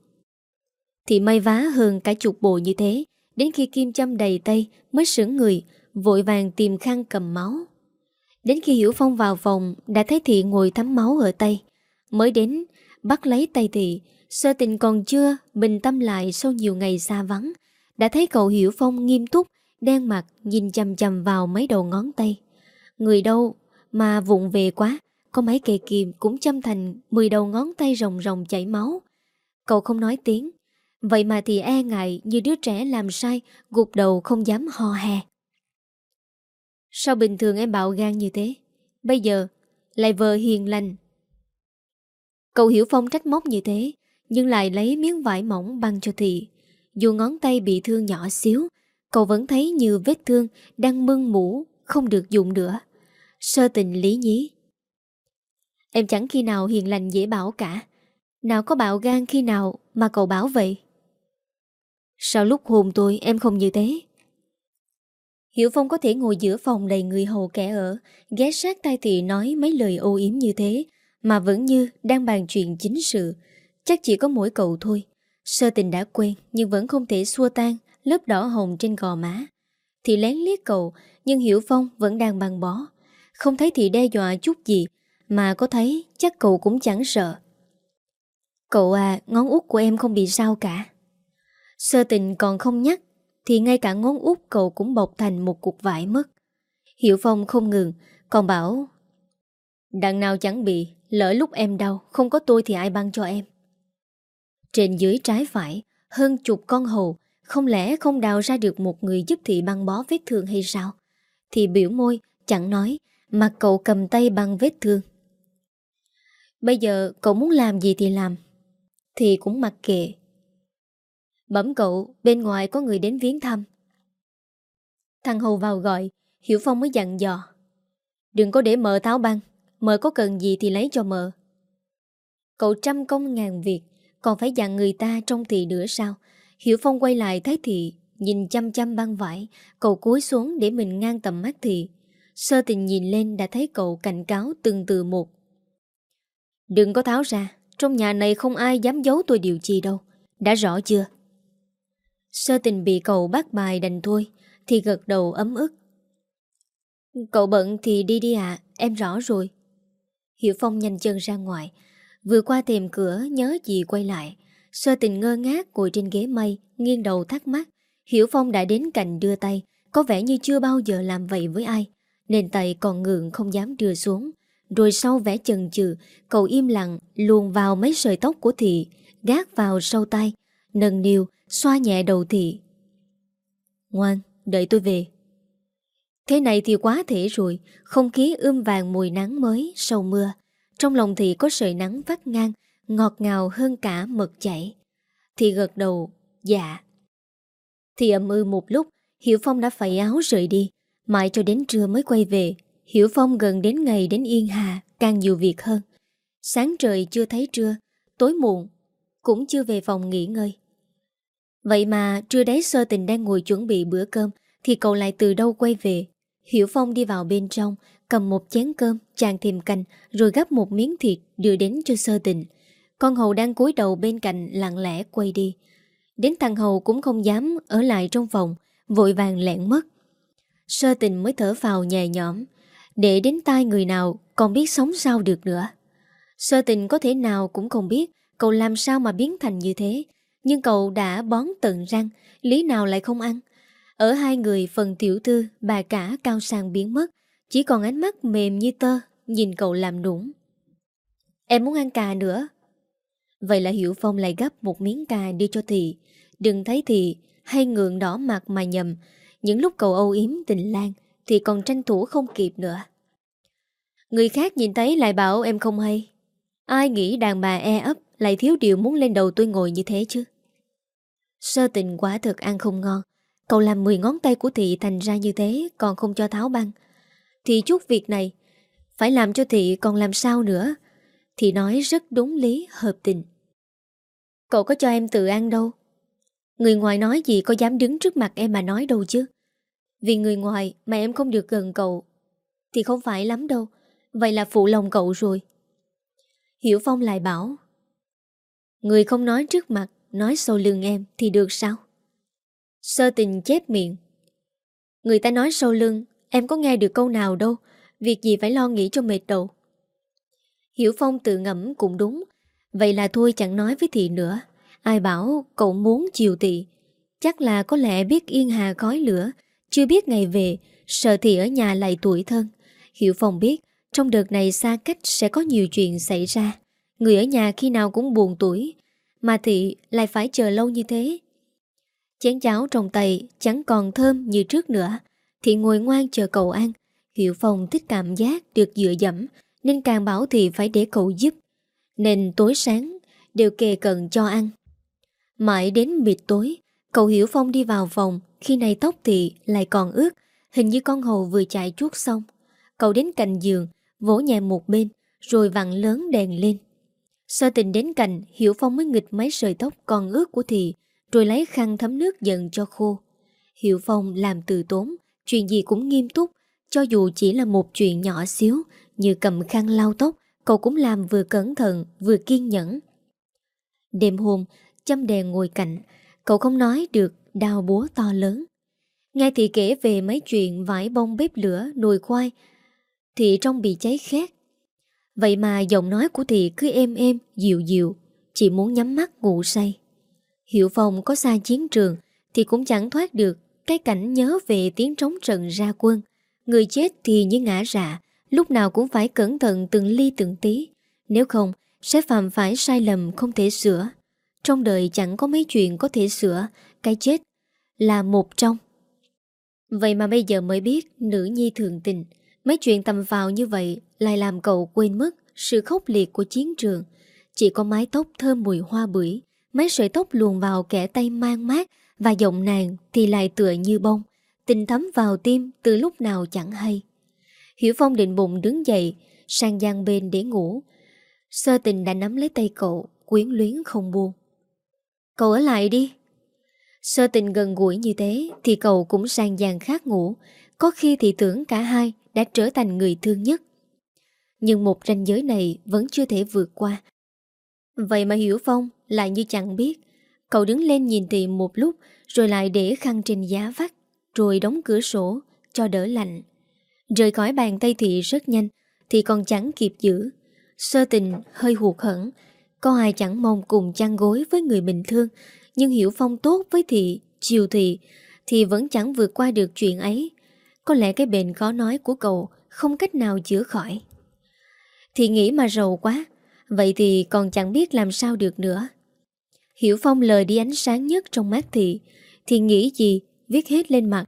Thì may vá hơn cả chục bộ như thế. Đến khi kim châm đầy tay Mới sững người, Vội vàng tìm khăn cầm máu. Đến khi Hiểu Phong vào phòng, Đã thấy Thị ngồi thấm máu ở tay. Mới đến, bắt lấy tay Thị, Sơ tình còn chưa bình tâm lại Sau nhiều ngày xa vắng, Đã thấy cậu Hiểu Phong nghiêm túc, Đen mặt nhìn chầm chầm vào mấy đầu ngón tay. Người đâu mà vụng về quá, Có mấy cây kìm cũng châm thành 10 đầu ngón tay rồng rồng chảy máu. Cậu không nói tiếng Vậy mà thì e ngại như đứa trẻ làm sai, Gục đầu không dám ho hè. Sao bình thường em bạo gan như thế? Bây giờ Lại vờ hiền lành. Cậu Hiểu Phong trách móc như thế, Nhưng lại lấy miếng vải mỏng băng cho Thị. Dù ngón tay bị thương nhỏ xíu, Cậu vẫn thấy như vết thương Đang mưng mũ Không được dùng nữa. Sơ tình lý nhí. Em chẳng khi nào hiền lành dễ bảo cả. Nào có bạo gan khi nào Mà cậu bảo vậy? Sao lúc hôn tôi em không như thế Hiểu Phong có thể ngồi giữa phòng đầy người hầu kẻ ở, ghé sát tai thị nói mấy lời ô yếm như thế, mà vẫn như đang bàn chuyện chính sự. Chắc chỉ có mỗi cậu thôi. Sơ tình đã quen, nhưng vẫn không thể xua tan lớp đỏ hồng trên gò má. Thì lén liếc cậu, nhưng Hiểu Phong vẫn đang băng bó. Không thấy thị đe dọa chút gì, Mà có thấy chắc cậu cũng chẳng sợ Cậu à ngón út của em không bị sao cả Sơ tình còn không nhắc, Thì ngay cả ngón út cậu cũng bọc thành một cục vải mất. Hiệu Phong không ngừng, Còn bảo, Đằng nào chẳng bị, Lỡ lúc em đau, Không có tôi thì ai băng cho em. Trên dưới trái phải, Hơn chục con hầu, Không lẽ không đào ra được một người giúp thị băng bó vết thương hay sao? Thì biểu môi, Chẳng nói, Mà cậu cầm tay băng vết thương. Bây giờ cậu muốn làm gì thì làm. Thì cũng mặc kệ Bấm cậu, Bên ngoài có người đến viếng thăm. Thằng Hầu vào gọi, Hiểu Phong mới dặn dò. Đừng có để mờ tháo băng Mờ có cần gì thì lấy cho mờ Cậu trăm công ngàn việc, Còn phải dặn người ta trong thị nữa sao Hiểu Phong quay lại thấy thị Nhìn chăm chăm băng vải, Cậu cúi xuống để mình ngang tầm mắt thị Sơ tình nhìn lên đã thấy cậu cảnh cáo từng từ một. Đừng có tháo ra, Trong nhà này không ai dám giấu tôi điều gì đâu. Đã rõ chưa? Sơ tình bị cậu bắt bài đành thôi, Thì gật đầu ấm ức. Cậu bận thì đi đi ạ, Em rõ rồi. Hiểu Phong nhanh chân ra ngoài, Vừa qua thềm cửa nhớ gì quay lại. Sơ tình ngơ ngác ngồi trên ghế mây Nghiêng đầu thắc mắc. Hiểu Phong đã đến cạnh đưa tay, Có vẻ như chưa bao giờ làm vậy với ai Nên tay còn ngượng không dám đưa xuống. Rồi sau vẻ chần chừ, Cậu im lặng, luồn vào mấy sợi tóc của thị, Gác vào sâu tay Nâng niu xoa nhẹ đầu thị Ngoan, đợi tôi về. Thế này thì quá thể rồi, Không khí ươm vàng mùi nắng mới sau mưa. Trong lòng thị có sợi nắng vắt ngang, Ngọt ngào hơn cả mật chảy. Thị gật đầu Dạ. Thì ẩm ư một lúc, Hiểu Phong đã phải áo rời đi. Mãi cho đến trưa mới quay về, Hiểu Phong gần đến ngày đến Yên Hà, Càng nhiều việc hơn. Sáng trời chưa thấy trưa, Tối muộn, Cũng chưa về phòng nghỉ ngơi. Vậy mà trưa đấy sơ tình đang ngồi chuẩn bị bữa cơm Thì cậu lại từ đâu quay về? Hiểu Phong đi vào bên trong Cầm một chén cơm, chàng thêm canh Rồi gắp một miếng thịt đưa đến cho sơ tình. Con hầu đang cúi đầu bên cạnh Lặng lẽ quay đi. Đến thằng hầu cũng không dám ở lại trong phòng Vội vàng lẹn mất. Sơ tình mới thở vào nhẹ nhõm. Để đến tai người nào Còn biết sống sao được nữa. Sơ tình có thể nào cũng không biết Cậu làm sao mà biến thành như thế? Nhưng cậu đã bón tận răng, Lý nào lại không ăn? Ở hai người phần tiểu thư, Bà cả cao sang biến mất, Chỉ còn ánh mắt mềm như tơ, Nhìn cậu làm nũng. Em muốn ăn cà nữa. Vậy là Hiểu Phong lại gấp một miếng cà đi cho Thị. Đừng thấy Thị, hay ngượng đỏ mặt mà nhầm. Những lúc cậu âu yếm tình lan Thì còn tranh thủ không kịp nữa. Người khác nhìn thấy lại bảo em không hay. Ai nghĩ đàn bà e ấp Lại thiếu điều muốn lên đầu tôi ngồi như thế chứ? Sơ tình quả thực ăn không ngon. Cậu làm 10 ngón tay của Thị thành ra như thế, Còn không cho tháo băng. Thì chút việc này, Phải làm cho Thị còn làm sao nữa? Thị nói rất đúng lý, hợp tình. Cậu có cho em tự ăn đâu? Người ngoài nói gì có dám đứng trước mặt em mà nói đâu chứ? Vì người ngoài mà em không được gần cậu, Thì không phải lắm đâu. Vậy là phụ lòng cậu rồi. Hiểu Phong lại bảo, Người không nói trước mặt Nói sau lưng em thì được sao? Sơ tình chép miệng. Người ta nói sau lưng, Em có nghe được câu nào đâu, Việc gì phải lo nghĩ cho mệt đầu. Hiểu Phong tự ngẫm cũng đúng, Vậy là thôi chẳng nói với thị nữa. Ai bảo cậu muốn chiều thị, Chắc là có lẽ biết yên hà khói lửa, Chưa biết ngày về, Sợ thị ở nhà lại tuổi thân. Hiểu Phong biết, Trong đợt này xa cách sẽ có nhiều chuyện xảy ra. Người ở nhà khi nào cũng buồn tuổi mà thị lại phải chờ lâu như thế. Chén cháo trong tay chẳng còn thơm như trước nữa. Thị ngồi ngoan chờ cậu ăn Hiệu Phong thích cảm giác được dựa dẫm, Nên càng bảo thì phải để cậu giúp. Nên tối sáng, Đều kề cận cho ăn. Mãi đến mịt tối, Cậu Hiểu Phong đi vào phòng. Khi này tóc thị lại còn ướt, Hình như con hầu vừa chạy chuốt xong. Cậu đến cạnh giường, Vỗ nhẹ một bên, Rồi vặn lớn đèn lên. Sơ tình đến cạnh Hiểu Phong mới nghịch mấy sợi tóc còn ướt của Thị rồi lấy khăn thấm nước dần cho khô. Hiệu Phong làm từ tốn, chuyện gì cũng nghiêm túc, cho dù chỉ là một chuyện nhỏ xíu, như cầm khăn lau tóc, cậu cũng làm vừa cẩn thận, vừa kiên nhẫn. Đêm hôm, châm đèn ngồi cạnh, cậu không nói được đau búa to lớn. Nghe thì kể về mấy chuyện vải bông bếp lửa, nồi khoai, thì trong bị cháy khét. Vậy mà giọng nói của Thị cứ êm êm, dịu dịu, chỉ muốn nhắm mắt ngủ say. Hiệu Phong có xa chiến trường thì cũng chẳng thoát được cái cảnh nhớ về tiếng trống trận ra quân. Người chết thì như ngã rạ, lúc nào cũng phải cẩn thận từng ly từng tí. Nếu không, sẽ phạm phải sai lầm không thể sửa. Trong đời chẳng có mấy chuyện có thể sửa, cái chết là một trong. Vậy mà bây giờ mới biết nữ nhi thường tình, mấy chuyện tầm vào như vậy lại làm cậu quên mất sự khốc liệt của chiến trường. Chỉ có mái tóc thơm mùi hoa bưởi, mấy sợi tóc luồn vào kẻ tay mang mát và giọng nàng thì lại tựa như bông, tình thấm vào tim từ lúc nào chẳng hay. Hiểu Phong định bụng đứng dậy, sang gian bên để ngủ. Sơ tình đã nắm lấy tay cậu, quyến luyến không buông. Cậu ở lại đi. Sơ tình gần gũi như thế thì cậu cũng sang gian khác ngủ. Có khi thì tưởng cả hai đã trở thành người thương nhất. Nhưng một ranh giới này vẫn chưa thể vượt qua. Vậy mà Hiểu Phong lại như chẳng biết. Cậu đứng lên nhìn thị một lúc, rồi lại để khăn trên giá vắt, rồi đóng cửa sổ cho đỡ lạnh. Rời khỏi bàn tay thị rất nhanh, thì còn chẳng kịp giữ. Sơ tình, hơi hụt hẫng có ai chẳng mong cùng chăn gối với người bình thương, Nhưng Hiểu Phong tốt với thị, Chiều thị, Thì vẫn chẳng vượt qua được chuyện ấy có lẽ cái bệnh khó nói của cậu Không cách nào chữa khỏi. Thì nghĩ mà rầu quá, Vậy thì còn chẳng biết làm sao được nữa. Hiểu Phong lời đi ánh sáng nhất trong mắt thị Thì nghĩ gì, Viết hết lên mặt.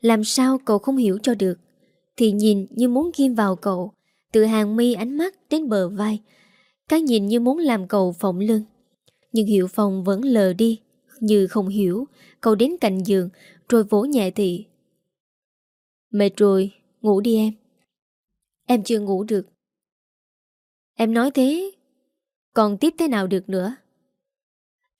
Làm sao cậu không hiểu cho được? Thì nhìn như muốn ghim vào cậu, Từ hàng mi ánh mắt đến bờ vai, cái nhìn như muốn làm cậu phỏng lưng. Nhưng Hiệu Phong vẫn lờ đi, Như không hiểu, Cậu đến cạnh giường, Rồi vỗ nhẹ thị Mệt rồi, ngủ đi em. Em chưa ngủ được. Em nói thế Còn tiếp thế nào được nữa?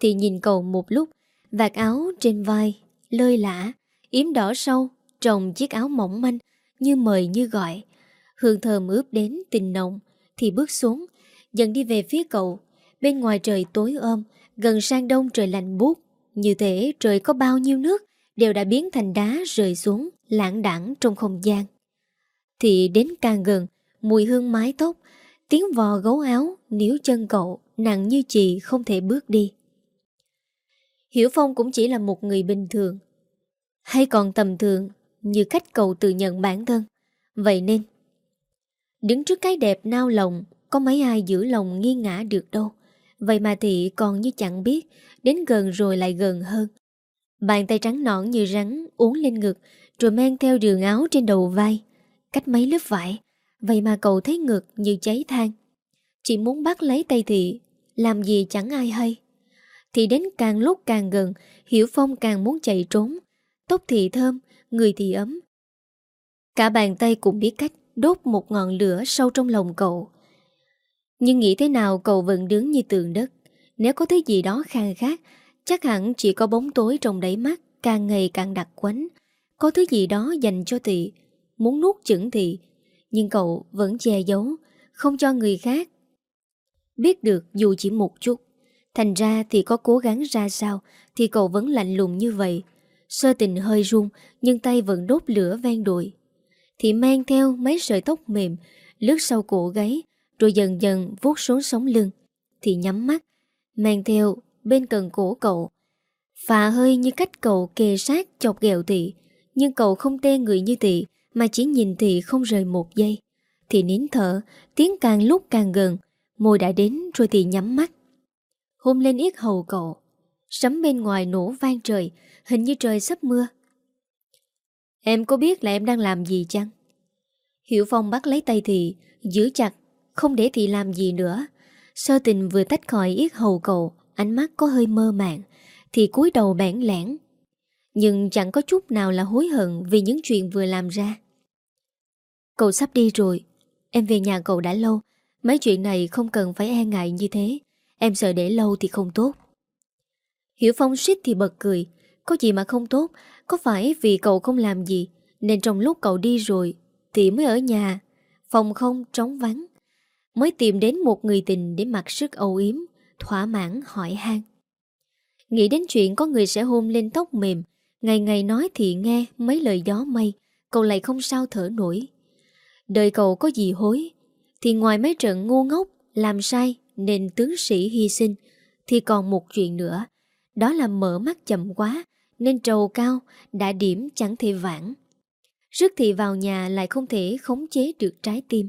Thì nhìn cậu một lúc Vạt áo trên vai Lơi lã Yếm đỏ sâu Trồng chiếc áo mỏng manh Như mời như gọi. Hương thơm ướp đến tình nồng Thì bước xuống dần đi về phía cậu. Bên ngoài trời tối ôm, gần sang đông trời lạnh buốt. Như thế trời có bao nhiêu nước đều đã biến thành đá rơi xuống, lãng đẳng trong không gian. Thì đến càng gần, mùi hương mái tóc, tiếng vò gấu áo, níu chân cậu, nặng như chị không thể bước đi. Hiểu Phong cũng chỉ là một người bình thường, hay còn tầm thường như cách cậu tự nhận bản thân. Vậy nên, đứng trước cái đẹp nao lòng, có mấy ai giữ lòng nghi ngã được đâu Vậy mà thị còn như chẳng biết Đến gần rồi lại gần hơn Bàn tay trắng nõn như rắn Uống lên ngực rồi mang theo đường áo trên đầu vai Cách mấy lớp vải. Vậy mà cậu thấy ngực như cháy than. Chỉ muốn bắt lấy tay thị Làm gì chẳng ai hay. Thì đến càng lúc càng gần Hiểu Phong càng muốn chạy trốn. Tóc thì thơm, người thì ấm. Cả bàn tay cũng biết cách Đốt một ngọn lửa sâu trong lòng cậu. Nhưng nghĩ thế nào cậu vẫn đứng như tường đất. Nếu có thứ gì đó khang khác Chắc hẳn chỉ có bóng tối trong đáy mắt Càng ngày càng đặc quánh. Có thứ gì đó dành cho thị Muốn nuốt chửng thị Nhưng cậu vẫn che giấu, Không cho người khác. Biết được dù chỉ một chút, Thành ra thì có cố gắng ra sao Thì cậu vẫn lạnh lùng như vậy. Sơ tình hơi run, Nhưng tay vẫn đốt lửa ven đùi Thì mang theo mấy sợi tóc mềm, Lướt sau cổ gáy, rồi dần dần vuốt xuống sống lưng. Thì nhắm mắt, Mang theo bên cần cổ cậu. Phà hơi như cách cậu kề sát chọc ghẹo thị nhưng cậu không tê người như thị, Mà chỉ nhìn thị không rời một giây. Thì nín thở, Tiếng càng lúc càng gần. Môi đã đến rồi thị nhắm mắt. Hôn lên yết hầu cậu. Sấm bên ngoài nổ vang trời, Hình như trời sắp mưa. Em có biết là em đang làm gì chăng? Hiểu Phong bắt lấy tay thị, Giữ chặt, không để thị làm gì nữa. Sơ tình vừa tách khỏi yết hầu cậu, Ánh mắt có hơi mơ màng. Thì cúi đầu bản lẻn. Nhưng chẳng có chút nào là hối hận Vì những chuyện vừa làm ra. Cậu sắp đi rồi. Em về nhà cậu đã lâu. Mấy chuyện này không cần phải e ngại như thế. Em sợ để lâu thì không tốt. Hiểu Phong suýt thì bật cười. Có gì mà không tốt? Có phải vì cậu không làm gì Nên trong lúc cậu đi rồi Thì mới ở nhà? Phòng không trống vắng. Mới tìm đến một người tình để mặc sức âu yếm, thỏa mãn hỏi han. Nghĩ đến chuyện có người sẽ hôn lên tóc mềm, ngày ngày nói thì nghe mấy lời gió mây, cậu lại không sao thở nổi. Đời cậu có gì hối, Thì ngoài mấy trận ngu ngốc Làm sai nên tướng sĩ hy sinh Thì còn một chuyện nữa. Đó là mở mắt chậm quá Nên trầu cao đã điểm chẳng thể vãn Rước thì vào nhà lại không thể khống chế được trái tim.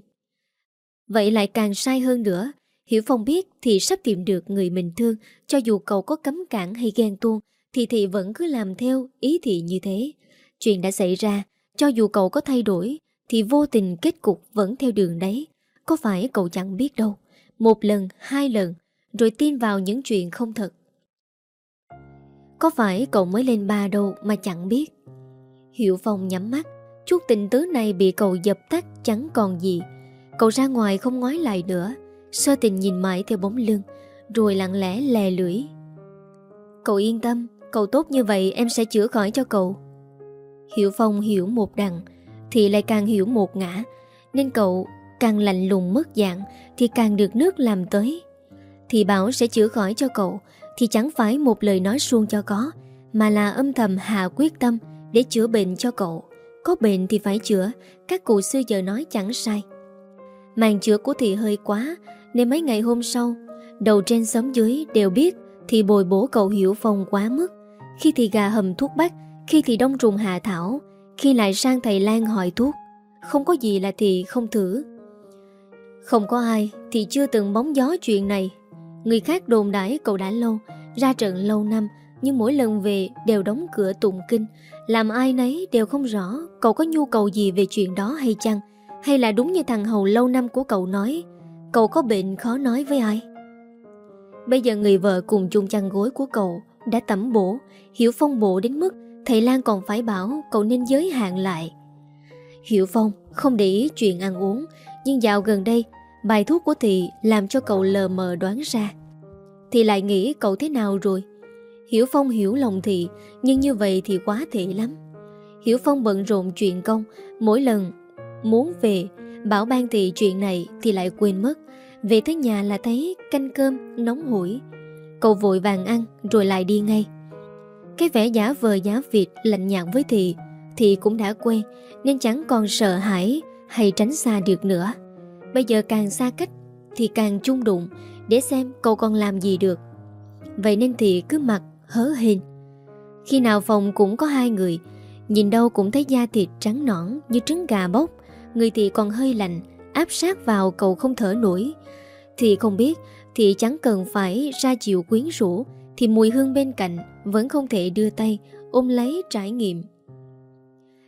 Vậy lại càng sai hơn nữa Hiểu Phong biết thì sắp tìm được người mình thương Cho dù cậu có cấm cản hay ghen tuông thì thị vẫn cứ làm theo ý thị như thế. Chuyện đã xảy ra Cho dù cậu có thay đổi Thì vô tình kết cục vẫn theo đường đấy. Có phải cậu chẳng biết đâu Một lần, hai lần Rồi tin vào những chuyện không thật. Có phải cậu mới lên ba đâu mà chẳng biết. Hiệu Phong nhắm mắt Chút tình tứ này bị cậu dập tắt chẳng còn gì. Cậu ra ngoài không ngoái lại nữa Sơ tình nhìn mãi theo bóng lưng Rồi lặng lẽ lè lưỡi. Cậu yên tâm Cậu tốt như vậy, em sẽ chữa khỏi cho cậu. Hiểu Phong hiểu một đằng, Thì lại càng hiểu một ngã. Nên cậu càng lạnh lùng mất dạng, Thì càng được nước làm tới. Thì bảo sẽ chữa khỏi cho cậu, Thì chẳng phải một lời nói suông cho có, Mà là âm thầm hạ quyết tâm Để chữa bệnh cho cậu. Có bệnh thì phải chữa, Các cụ xưa giờ nói chẳng sai. Màn chữa của thị hơi quá, Nên mấy ngày hôm sau, Đầu trên xóm dưới đều biết Thì bồi bổ cậu hiểu phong quá mức. Khi thì gà hầm thuốc bắc, Khi thì đông trùng hạ thảo, Khi lại sang thầy Lan hỏi thuốc. Không có gì là thì không thử. Không có ai, Thì chưa từng bóng gió chuyện này. Người khác đồn đãi cậu đã lâu, Ra trận lâu năm, Nhưng mỗi lần về đều đóng cửa tụng kinh. Làm ai nấy đều không rõ Cậu có nhu cầu gì về chuyện đó hay chăng, hay là đúng như thằng hầu lâu năm của cậu nói, Cậu có bệnh khó nói với ai? Bây giờ người vợ cùng chung chăn gối của cậu đã tẩm bổ, Hiểu Phong bộ đến mức Thầy Lan còn phải bảo cậu nên giới hạn lại. Hiểu Phong không để ý chuyện ăn uống, Nhưng dạo gần đây, Bài thuốc của Thị làm cho cậu lờ mờ đoán ra. Thì lại nghĩ cậu thế nào rồi? Hiểu Phong hiểu lòng Thị, Nhưng như vậy thì quá thể lắm. Hiểu Phong bận rộn chuyện công, Mỗi lần Muốn về, Bảo ban thị chuyện này thì lại quên mất. Về tới nhà là thấy canh cơm nóng hổi Cậu vội vàng ăn, Rồi lại đi ngay. Cái vẻ giả vờ giả vịt, lạnh nhạt với thị. Thị cũng đã quen, Nên chẳng còn sợ hãi Hay tránh xa được nữa. Bây giờ càng xa cách, Thì càng chung đụng, Để xem cậu còn làm gì được. Vậy nên thị cứ mặt hớ hình Khi nào phòng cũng có hai người, Nhìn đâu cũng thấy da thịt trắng nõn Như trứng gà bốc. Người thị còn hơi lạnh, Áp sát vào cậu không thở nổi. Thị không biết thì chẳng cần phải ra chịu quyến rũ, Thì mùi hương bên cạnh Vẫn không thể đưa tay ôm lấy trải nghiệm.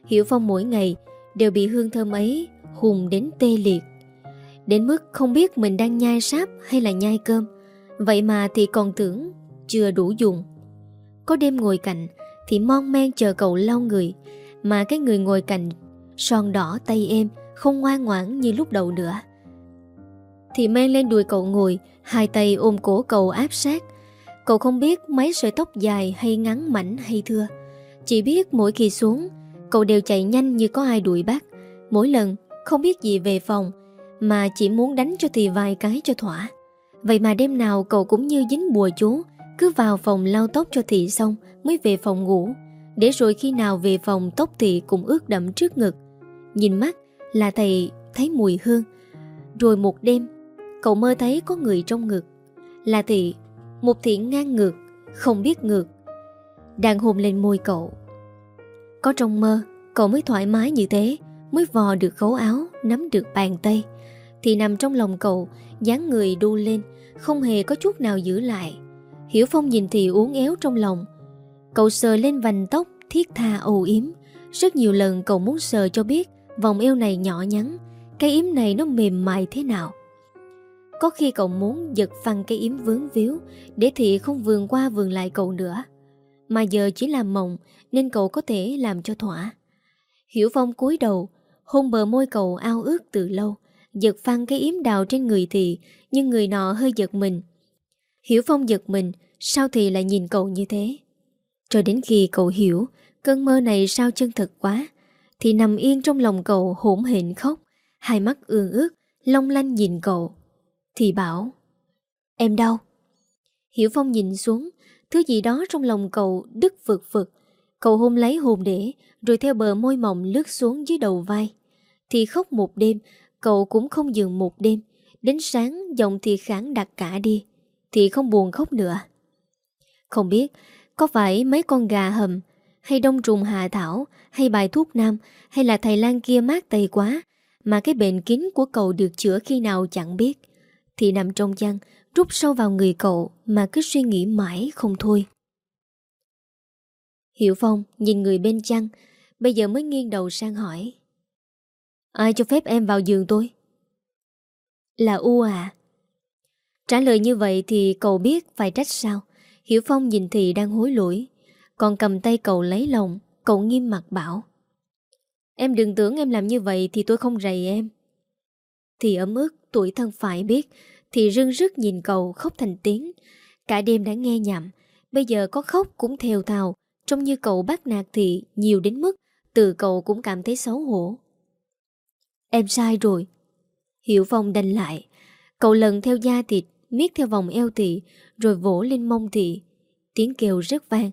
Hiểu Phong mỗi ngày Đều bị hương thơm ấy Hùng đến tê liệt, Đến mức không biết mình đang nhai sáp Hay là nhai cơm. Vậy mà thì còn tưởng chưa đủ dùng. Có đêm ngồi cạnh Thì mon men chờ cậu lau người, Mà cái người ngồi cạnh Son đỏ tay em Không ngoan ngoãn như lúc đầu nữa. Thì men lên đùi cậu ngồi, Hai tay ôm cổ cậu áp sát. Cậu không biết mấy sợi tóc dài hay ngắn mảnh hay thưa. Chỉ biết mỗi khi xuống, Cậu đều chạy nhanh như có ai đuổi bắt. Mỗi lần, không biết gì về phòng, Mà chỉ muốn đánh cho thì vài cái cho thỏa. Vậy mà đêm nào cậu cũng như dính bùa chú, Cứ vào phòng lau tóc cho thị xong Mới về phòng ngủ. Để rồi khi nào về phòng tóc thị cũng ướt đậm trước ngực. Nhìn mắt là thầy thấy mùi hương. Rồi một đêm Cậu mơ thấy có người trong ngực. Là thị Một thị ngang ngược, Không biết ngược. Đang hôn lên môi cậu. Có trong mơ, Cậu mới thoải mái như thế, Mới vò được khấu áo, Nắm được bàn tay. Thì nằm trong lòng cậu, dáng người đu lên, Không hề có chút nào giữ lại. Hiểu Phong nhìn thì uốn éo trong lòng. Cậu sờ lên vành tóc, Thiết tha âu yếm. Rất nhiều lần cậu muốn sờ cho biết Vòng eo này nhỏ nhắn, Cái yếm này nó mềm mại thế nào. Có khi cậu muốn giật phăng cái yếm vướng víu, Để thị không vườn qua vườn lại cậu nữa. Mà giờ chỉ là mộng, Nên cậu có thể làm cho thỏa. Hiểu Phong cúi đầu, Hôn bờ môi cậu ao ước từ lâu. Giật phăng cái yếm đào trên người thị Nhưng người nọ hơi giật mình. Hiểu Phong giật mình, Sao thì lại nhìn cậu như thế? Cho đến khi cậu hiểu, Cơn mơ này sao chân thật quá, thì nằm yên trong lòng cậu hỗn hển khóc. Hai mắt ương ước, Long lanh nhìn cậu. Thì bảo, Em đau. Hiểu Phong nhìn xuống, Thứ gì đó trong lòng cậu đứt vực vực Cậu hôn lấy hồn để, Rồi theo bờ môi mỏng lướt xuống dưới đầu vai. Thì khóc một đêm, Cậu cũng không dừng một đêm. Đến sáng, giọng thì kháng đặt cả đi, Thì không buồn khóc nữa. Không biết Có phải mấy con gà hầm, Hay đông trùng hạ thảo, Hay bài thuốc nam, Hay là thầy lang kia mát tay quá, Mà cái bệnh kín của cậu được chữa khi nào chẳng biết. Thì nằm trong chăn Rút sâu vào người cậu Mà cứ suy nghĩ mãi không thôi. Hiểu Phong nhìn người bên chăn, Bây giờ mới nghiêng đầu sang hỏi. Ai cho phép em vào giường tôi? Là U à? Trả lời như vậy thì cậu biết phải trách sao. Hiểu Phong nhìn thì đang hối lỗi, Còn cầm tay cậu lấy lòng, Cậu nghiêm mặt bảo. Em đừng tưởng em làm như vậy Thì tôi không rầy em. Thì ấm ức, tuổi thân phải biết thì rưng rức nhìn cậu khóc thành tiếng. Cả đêm đã nghe nhầm Bây giờ có khóc cũng theo thào Trông như cậu bắt nạt thị nhiều đến mức Từ cậu cũng cảm thấy xấu hổ. Em sai rồi. Hiểu Phong đành lại. Cậu lần theo da thịt Miết theo vòng eo thị Rồi vỗ lên mông thị Tiếng kêu rất vang.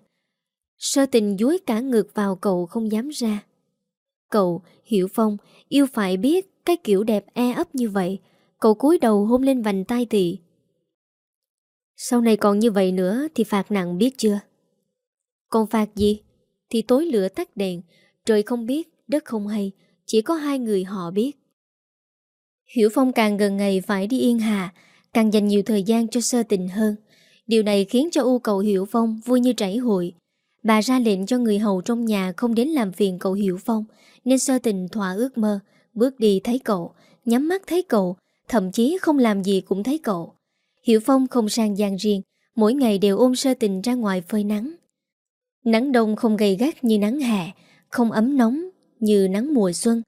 Sơ tình dúi cả ngực vào cậu không dám ra. Cậu, Hiểu Phong Yêu phải biết Cái kiểu đẹp e ấp như vậy. Cậu cúi đầu hôn lên vành tay tỷ Sau này còn như vậy nữa Thì phạt nặng biết chưa? Còn phạt gì? Thì tối lửa tắt đèn Trời không biết, đất không hay Chỉ có hai người họ biết. Hiểu Phong càng gần ngày phải đi Yên Hà Càng dành nhiều thời gian cho sơ tình hơn. Điều này khiến cho u cầu Hiểu Phong vui như chảy hội. Bà ra lệnh cho người hầu trong nhà không đến làm phiền cậu Hiểu Phong Nên sơ tình thỏa ước mơ Bước đi thấy cậu Nhắm mắt thấy cậu Thậm chí không làm gì cũng thấy cậu. Hiểu Phong không sang gian riêng, Mỗi ngày đều ôm sơ tình ra ngoài phơi nắng. Nắng đông không gầy gắt như nắng hè, Không ấm nóng như nắng mùa xuân.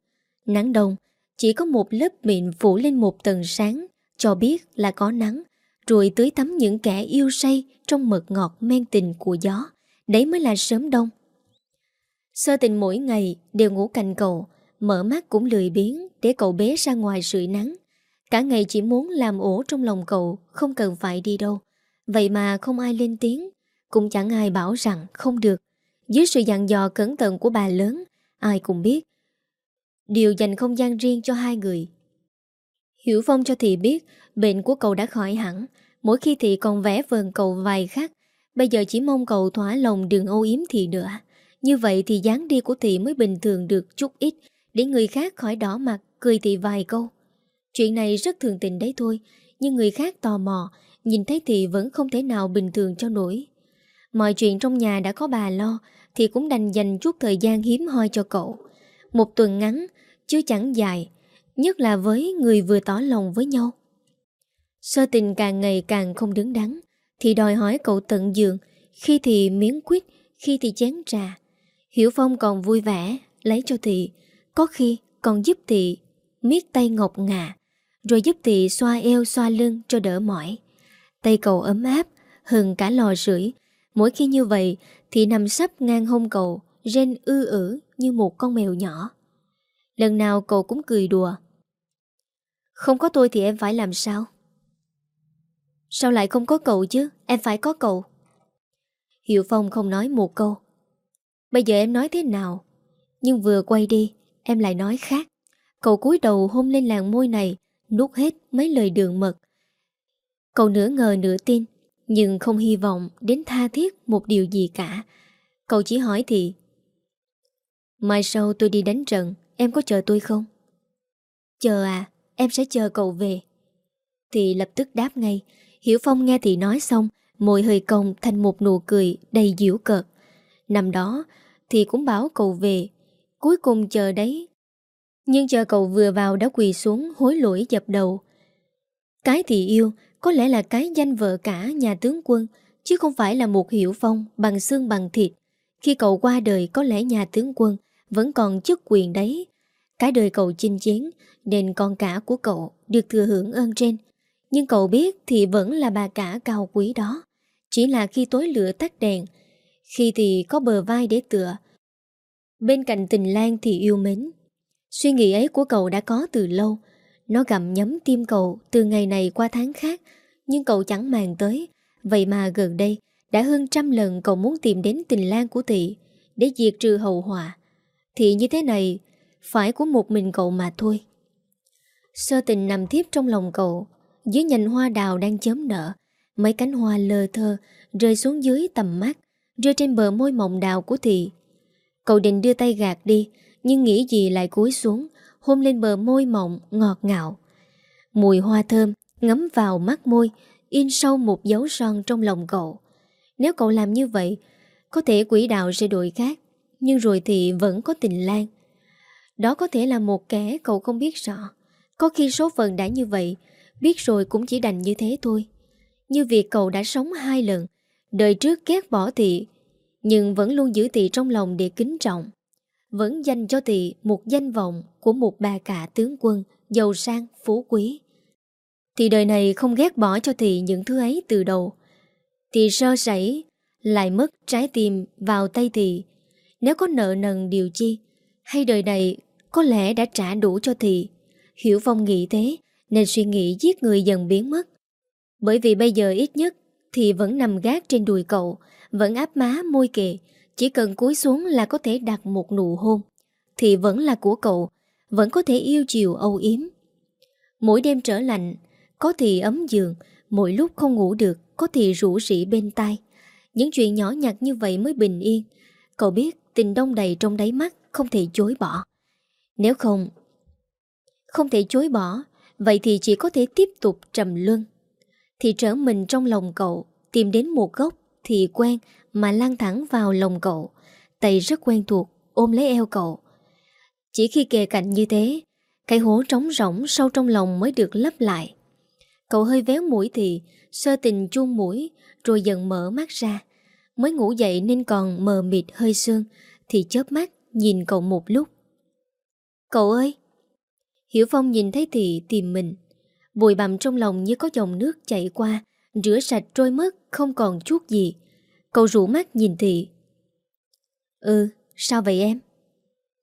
Nắng đông, chỉ có một lớp mịn phủ lên một tầng sáng, Cho biết là có nắng, Rồi tưới tắm những kẻ yêu say Trong mật ngọt men tình của gió. Đấy mới là sớm đông. Sơ tình mỗi ngày đều ngủ cạnh cậu, Mở mắt cũng lười biếng Để cậu bé ra ngoài sưởi nắng. Cả ngày chỉ muốn làm ổ trong lòng cậu, Không cần phải đi đâu. Vậy mà không ai lên tiếng. Cũng chẳng ai bảo rằng không được. Dưới sự dặn dò cẩn thận của bà lớn, Ai cũng biết. Đều dành không gian riêng cho hai người. Hiểu Phong cho Thị biết, Bệnh của cậu đã khỏi hẳn. Mỗi khi Thị còn vẽ vờn cậu vài khắc. Bây giờ chỉ mong cậu thỏa lòng đừng âu yếm Thị nữa. Như vậy thì dáng đi của Thị mới bình thường được chút ít, Để người khác khỏi đỏ mặt, Cười Thị vài câu. Chuyện này rất thường tình đấy thôi Nhưng người khác tò mò Nhìn thấy thì vẫn không thể nào bình thường cho nổi Mọi chuyện trong nhà đã có bà lo Thì cũng đành dành chút thời gian hiếm hoi cho cậu Một tuần ngắn chứ chẳng dài, nhất là với người vừa tỏ lòng với nhau. Sơ tình càng ngày càng không đứng đắn, thì đòi hỏi cậu tận giường, khi thì miếng quýt, khi thì chén trà. Hiểu Phong còn vui vẻ, lấy cho thị, có khi còn giúp thị miết tay ngọc ngà, rồi giúp thị xoa eo xoa lưng cho đỡ mỏi. Tay cậu ấm áp, hơn cả lò sưởi. Mỗi khi như vậy thì nằm sắp ngang hông cậu, rên ư ử như một con mèo nhỏ. Lần nào cậu cũng cười đùa. Không có tôi thì em phải làm sao? Sao lại không có cậu chứ? Em phải có cậu. Hiệu Phong không nói một câu. Bây giờ em nói thế nào? Nhưng vừa quay đi Em lại nói khác. Cậu cúi đầu hôn lên làng môi này Nuốt hết mấy lời đường mật Cậu nửa ngờ nửa tin Nhưng không hy vọng đến tha thiết một điều gì cả Cậu chỉ hỏi thì Mai sau tôi đi đánh trận Em có chờ tôi không? Chờ à, em sẽ chờ cậu về. Thì lập tức đáp ngay. Hiểu Phong nghe thì nói xong, môi hơi cong thành một nụ cười đầy diễu cợt. Năm đó thì cũng bảo cậu về. Cuối cùng chờ đấy. Nhưng chờ cậu vừa vào đã quỳ xuống hối lỗi dập đầu. Cái thì yêu có lẽ là cái danh vợ cả nhà tướng quân, chứ không phải là một hiểu phong bằng xương bằng thịt. Khi cậu qua đời có lẽ nhà tướng quân vẫn còn chức quyền đấy. Cái đời cậu chinh chiến nên con cả của cậu được thừa hưởng ơn trên. Nhưng cậu biết thì vẫn là bà cả cao quý đó. Chỉ là khi tối lửa tắt đèn, khi thì có bờ vai để tựa. Bên cạnh tình lan thì yêu mến. Suy nghĩ ấy của cậu đã có từ lâu. Nó gặm nhấm tim cậu từ ngày này qua tháng khác, nhưng cậu chẳng màng tới. Vậy mà gần đây, đã hơn trăm lần cậu muốn tìm đến tình lan của thị để diệt trừ hậu họa. thị như thế này, phải của một mình cậu mà thôi. Sơ tình nằm thiếp trong lòng cậu Dưới nhành hoa đào đang chớm nở Mấy cánh hoa lơ thơ Rơi xuống dưới tầm mắt Rơi trên bờ môi mộng đào của thị Cậu định đưa tay gạt đi nhưng nghĩ gì lại cúi xuống, Hôn lên bờ môi mộng ngọt ngào. Mùi hoa thơm ngấm vào mắt môi, In sâu một dấu son trong lòng cậu. Nếu cậu làm như vậy, Có thể quỹ đạo sẽ đổi khác, Nhưng rồi thì vẫn có tình lan Đó có thể là một kẻ cậu không biết rõ. Có khi số phận đã như vậy, Biết rồi cũng chỉ đành như thế thôi. Như việc cậu đã sống hai lần, Đời trước ghét bỏ thị, Nhưng vẫn luôn giữ thị trong lòng để kính trọng. Vẫn dành cho thị một danh vọng Của một bà cả tướng quân Giàu sang, phú quý. Thì đời này không ghét bỏ cho thị những thứ ấy từ đầu. Thì sơ sẩy Lại mất trái tim vào tay thị Nếu có nợ nần điều chi Hay đời này có lẽ đã trả đủ cho thị Hiểu Phong nghĩ thế Nên suy nghĩ giết người dần biến mất. Bởi vì bây giờ ít nhất thì vẫn nằm gác trên đùi cậu, vẫn áp má môi kề, chỉ cần cúi xuống là có thể đặt một nụ hôn. Thì vẫn là của cậu, vẫn có thể yêu chiều âu yếm. Mỗi đêm trở lạnh, có thì ấm giường, mỗi lúc không ngủ được, có thì rủ rỉ bên tai. Những chuyện nhỏ nhặt như vậy mới bình yên. Cậu biết tình đông đầy trong đáy mắt không thể chối bỏ. Nếu không, không thể chối bỏ, vậy thì chỉ có thể tiếp tục trầm luân thì trở mình trong lòng cậu Tìm đến một gốc thì quen mà lan thẳng vào lòng cậu. Tay rất quen thuộc, ôm lấy eo cậu. Chỉ khi kề cạnh như thế, Cái hố trống rỗng sâu trong lòng mới được lấp lại. Cậu hơi véo mũi thì, Sơ tình chuông mũi, Rồi dần mở mắt ra. Mới ngủ dậy nên còn mờ mịt hơi sương, Thì chớp mắt nhìn cậu một lúc. Cậu ơi! Hiểu Phong nhìn thấy thì tìm mình. Bùi bằm trong lòng như có dòng nước chảy qua, Rửa sạch trôi mất, Không còn chút gì. Cậu rủ mắt nhìn Thị. Ừ sao vậy em?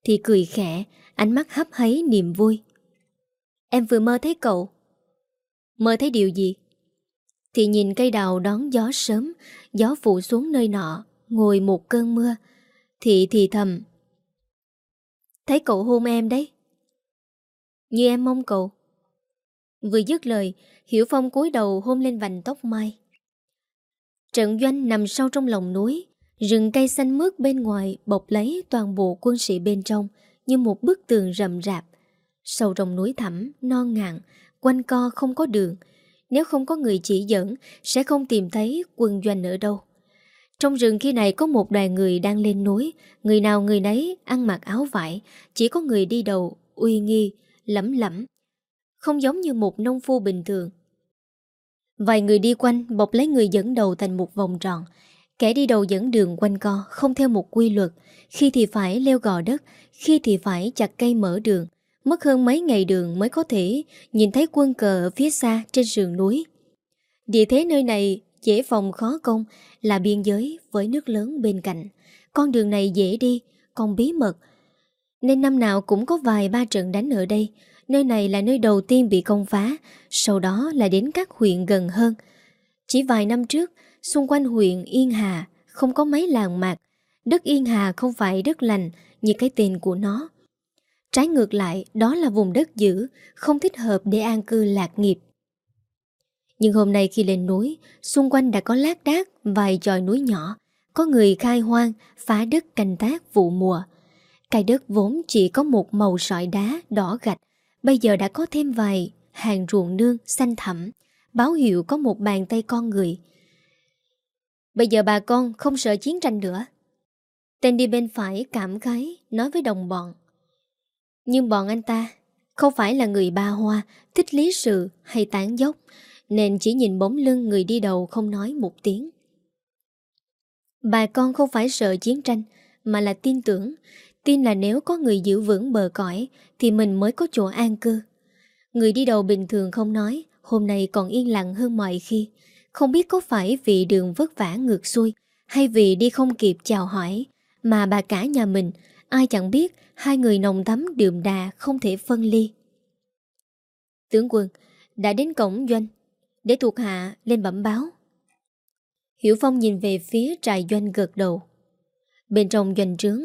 Thị cười khẽ Ánh mắt hấp hấy niềm vui. Em vừa mơ thấy cậu. Mơ thấy điều gì? Thị nhìn cây đào đón gió sớm Gió phụ xuống nơi nọ Ngồi một cơn mưa. Thị thì thầm. Thấy cậu hôn em đấy. Như em mong cậu. Vừa dứt lời, Hiểu Phong cúi đầu hôn lên vành tóc mai. Trận doanh nằm sâu trong lòng núi, rừng cây xanh mướt bên ngoài bọc lấy toàn bộ quân sĩ bên trong như một bức tường rậm rạp. Sâu trong núi thẳm, non ngạn, quanh co không có đường. Nếu không có người chỉ dẫn, sẽ không tìm thấy quân doanh ở đâu. Trong rừng khi này có một đoàn người đang lên núi, người nào người nấy ăn mặc áo vải, chỉ có người đi đầu, uy nghi, lẫm lẫm không giống như một nông phu bình thường. Vài người đi quanh bọc lấy người dẫn đầu thành một vòng tròn. Kẻ đi đầu dẫn đường quanh co không theo một quy luật, khi thì phải leo gò đất, khi thì phải chặt cây mở đường. Mất hơn mấy ngày đường mới có thể nhìn thấy quân cờ ở phía xa trên sườn núi. Địa thế nơi này dễ phòng khó công là biên giới với nước lớn bên cạnh. Con đường này dễ đi, còn bí mật. Nên năm nào cũng có vài ba trận đánh ở đây, Nơi này là nơi đầu tiên bị công phá, Sau đó là đến các huyện gần hơn. Chỉ vài năm trước, Xung quanh huyện Yên Hà Không có mấy làng mạc. Đất Yên Hà không phải đất lành Như cái tên của nó. Trái ngược lại, đó là vùng đất dữ, Không thích hợp để an cư lạc nghiệp. Nhưng hôm nay khi lên núi, Xung quanh đã có lát đác, Vài tròi núi nhỏ, Có người khai hoang, Phá đất canh tác vụ mùa. Cái đất vốn chỉ có một màu sỏi đá đỏ gạch Bây giờ đã có thêm vài hàng ruộng nương xanh thẳm, báo hiệu có một bàn tay con người. Bây giờ bà con không sợ chiến tranh nữa. Tên đi bên phải cảm khái nói với đồng bọn. Nhưng bọn anh ta không phải là người ba hoa, thích lý sự hay tán dốc, nên chỉ nhìn bóng lưng người đi đầu không nói một tiếng. Bà con không phải sợ chiến tranh, mà là tin tưởng Tin là nếu có người giữ vững bờ cõi, Thì mình mới có chỗ an cư. Người đi đầu bình thường không nói, Hôm nay còn yên lặng hơn mọi khi. Không biết có phải vì đường vất vả ngược xuôi, Hay vì đi không kịp chào hỏi, Mà bà cả nhà mình, Ai chẳng biết Hai người nồng thắm đượm đà không thể phân ly. Tướng quân, Đã đến cổng doanh. Để thuộc hạ lên bẩm báo. Hiểu Phong nhìn về phía trại doanh gật đầu. Bên trong doanh trướng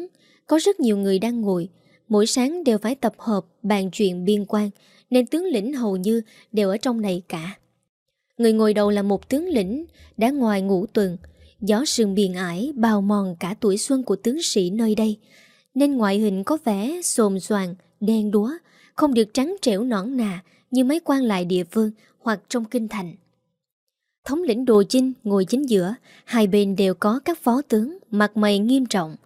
có rất nhiều người đang ngồi. Mỗi sáng đều phải tập hợp bàn chuyện biên quan Nên tướng lĩnh hầu như đều ở trong này cả. Người ngồi đầu là một tướng lĩnh Đã ngoài ngũ tuần. Gió sương biển ải bào mòn cả tuổi xuân của tướng sĩ nơi đây Nên ngoại hình có vẻ xồm xoàn, đen đúa Không được trắng trẻo nõn nà Như mấy quan lại địa phương hoặc trong kinh thành. Thống lĩnh Đồ Chinh ngồi chính giữa Hai bên đều có các phó tướng Mặt mày nghiêm trọng.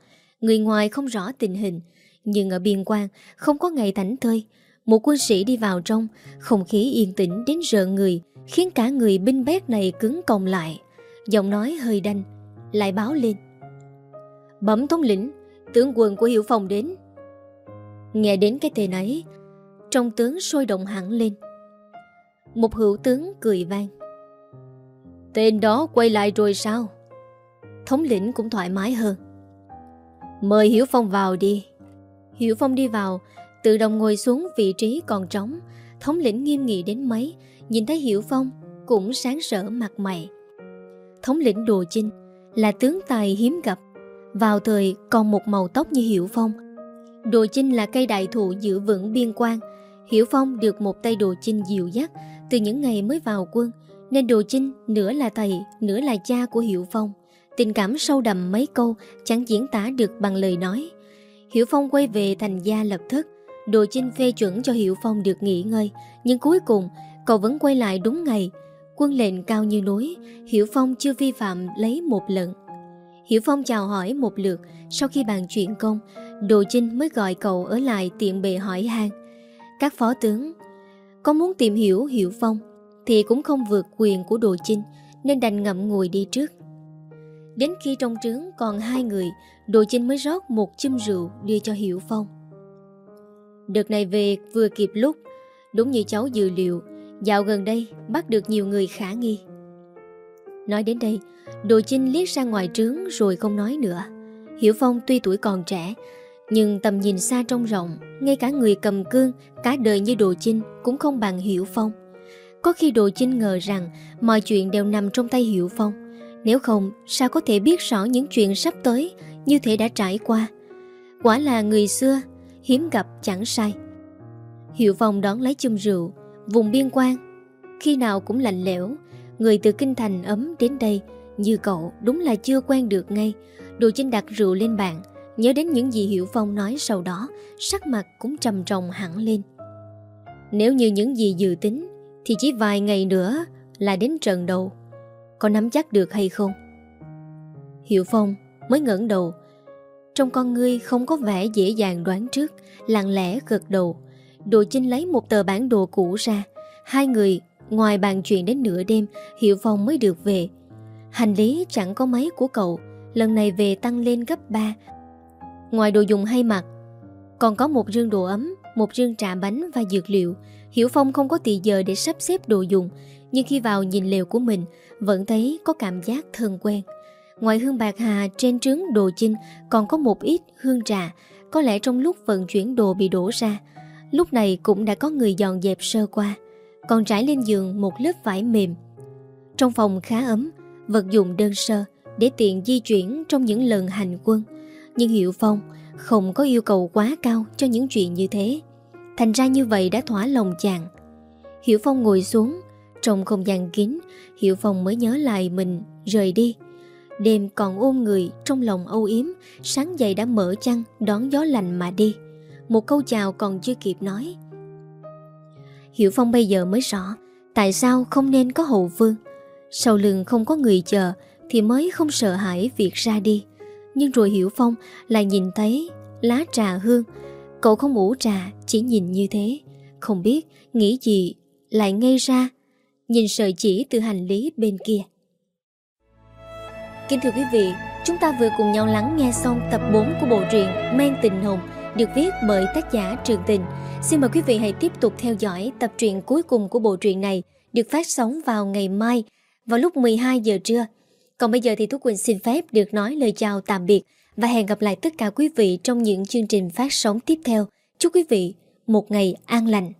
Người ngoài không rõ tình hình. Nhưng ở biên quan, không có ngày thảnh thơi Một quân sĩ đi vào trong, Không khí yên tĩnh đến rợn người, Khiến cả người binh bét này cứng còng lại. Giọng nói hơi đanh, Lại báo lên. Bấm thống lĩnh, Tướng quân của hiệu Phong đến. Nghe đến cái tên ấy, Trong tướng sôi động hẳn lên. Một hữu tướng cười vang. Tên đó quay lại rồi sao? Thống lĩnh cũng thoải mái hơn. Mời Hiểu Phong vào đi. Hiểu Phong đi vào Tự động ngồi xuống vị trí còn trống, Thống lĩnh nghiêm nghị đến mấy, Nhìn thấy Hiểu Phong Cũng sáng sỡ mặt mày. Thống lĩnh Đồ Chinh Là tướng tài hiếm gặp, Vào thời còn một màu tóc như Hiểu Phong. Đồ Chinh là cây đại thụ giữ vững biên quan, Hiểu Phong được một tay Đồ Chinh dịu dắt Từ những ngày mới vào quân, Nên Đồ Chinh nửa là thầy, Nửa là cha của Hiểu Phong. Tình cảm sâu đậm mấy câu Chẳng diễn tả được bằng lời nói. Hiểu Phong quay về thành gia lập thất, Đồ Chinh phê chuẩn cho Hiểu Phong được nghỉ ngơi. Nhưng cuối cùng, Cậu vẫn quay lại đúng ngày. Quân lệnh cao như núi, Hiểu Phong chưa vi phạm lấy một lần. Hiểu Phong chào hỏi một lượt, Sau khi bàn chuyện công, Đồ Chinh mới gọi cậu ở lại tiện bề hỏi han. Các phó tướng, Có muốn tìm hiểu Hiểu Phong Thì cũng không vượt quyền của Đồ Chinh, Nên đành ngậm ngùi đi trước. Đến khi trong trướng còn hai người, Đồ Chinh mới rót một chum rượu đưa cho Hiểu Phong. Đợt này về vừa kịp lúc, Đúng như cháu dự liệu, Dạo gần đây bắt được nhiều người khả nghi. Nói đến đây, Đồ Chinh liếc ra ngoài trướng rồi không nói nữa. Hiểu Phong tuy tuổi còn trẻ, Nhưng tầm nhìn xa trong rộng, Ngay cả người cầm cương, Cả đời như Đồ Chinh cũng không bằng Hiểu Phong. Có khi Đồ Chinh ngờ rằng Mọi chuyện đều nằm trong tay Hiểu Phong. Nếu không, sao có thể biết rõ những chuyện sắp tới Như thể đã trải qua? Quả là người xưa, Hiếm gặp chẳng sai. Hiệu Phong đón lấy chum rượu, Vùng biên quan. Khi nào cũng lạnh lẽo, Người từ kinh thành ấm đến đây Như cậu đúng là chưa quen được ngay. Đồ Chinh đặt rượu lên bàn, Nhớ đến những gì hiệu Phong nói sau đó, Sắc mặt cũng trầm trọng hẳn lên. Nếu như những gì dự tính Thì chỉ vài ngày nữa Là đến trận đầu. Có nắm chắc được hay không? Hiểu Phong mới ngẩng đầu. Trong con ngươi không có vẻ dễ dàng đoán trước, Lặng lẽ gật đầu. Đồ Chinh lấy một tờ bản đồ cũ ra. Hai người ngoài bàn chuyện đến nửa đêm Hiệu Phong mới được về. Hành lý chẳng có mấy của cậu, Lần này về tăng lên gấp 3 Ngoài đồ dùng hay mặc, Còn có một rương đồ ấm, Một rương trà bánh và dược liệu. Hiểu Phong không có tỷ giờ để sắp xếp đồ dùng nhưng khi vào nhìn lều của mình, Vẫn thấy có cảm giác thân quen. Ngoài hương bạc hà trên trướng đồ chinh, Còn có một ít hương trà. Có lẽ trong lúc vận chuyển đồ bị đổ ra, Lúc này cũng đã có người dọn dẹp sơ qua. Còn trải lên giường một lớp vải mềm. Trong phòng khá ấm, Vật dụng đơn sơ, Để tiện di chuyển trong những lần hành quân. Nhưng Hiệu Phong Không có yêu cầu quá cao cho những chuyện như thế. Thành ra như vậy đã thỏa lòng chàng. Hiểu Phong ngồi xuống trong không gian kín hiệu Phong mới nhớ lại mình rời đi. Đêm còn ôm người trong lòng âu yếm, Sáng dậy đã mở chăn Đón gió lành mà đi. Một câu chào còn chưa kịp nói. Hiệu Phong bây giờ mới rõ Tại sao không nên có hậu vương Sau lưng không có người chờ Thì mới không sợ hãi việc ra đi. Nhưng rồi Hiểu Phong lại nhìn thấy Lá trà hương. Cậu không ủ trà, Chỉ nhìn như thế. Không biết nghĩ gì Lại ngay ra Nhìn sợi chỉ từ hành lý bên kia Kính thưa quý vị, Chúng ta vừa cùng nhau lắng nghe xong tập 4 của bộ truyện Men Tình Hồng được viết bởi tác giả Trường Tình. Xin mời quý vị hãy tiếp tục theo dõi tập truyện cuối cùng của bộ truyện này, được phát sóng vào ngày mai, vào lúc 12 giờ trưa. Còn bây giờ thì Thú Quỳnh xin phép được nói lời chào tạm biệt và hẹn gặp lại tất cả quý vị trong những chương trình phát sóng tiếp theo. Chúc quý vị một ngày an lành.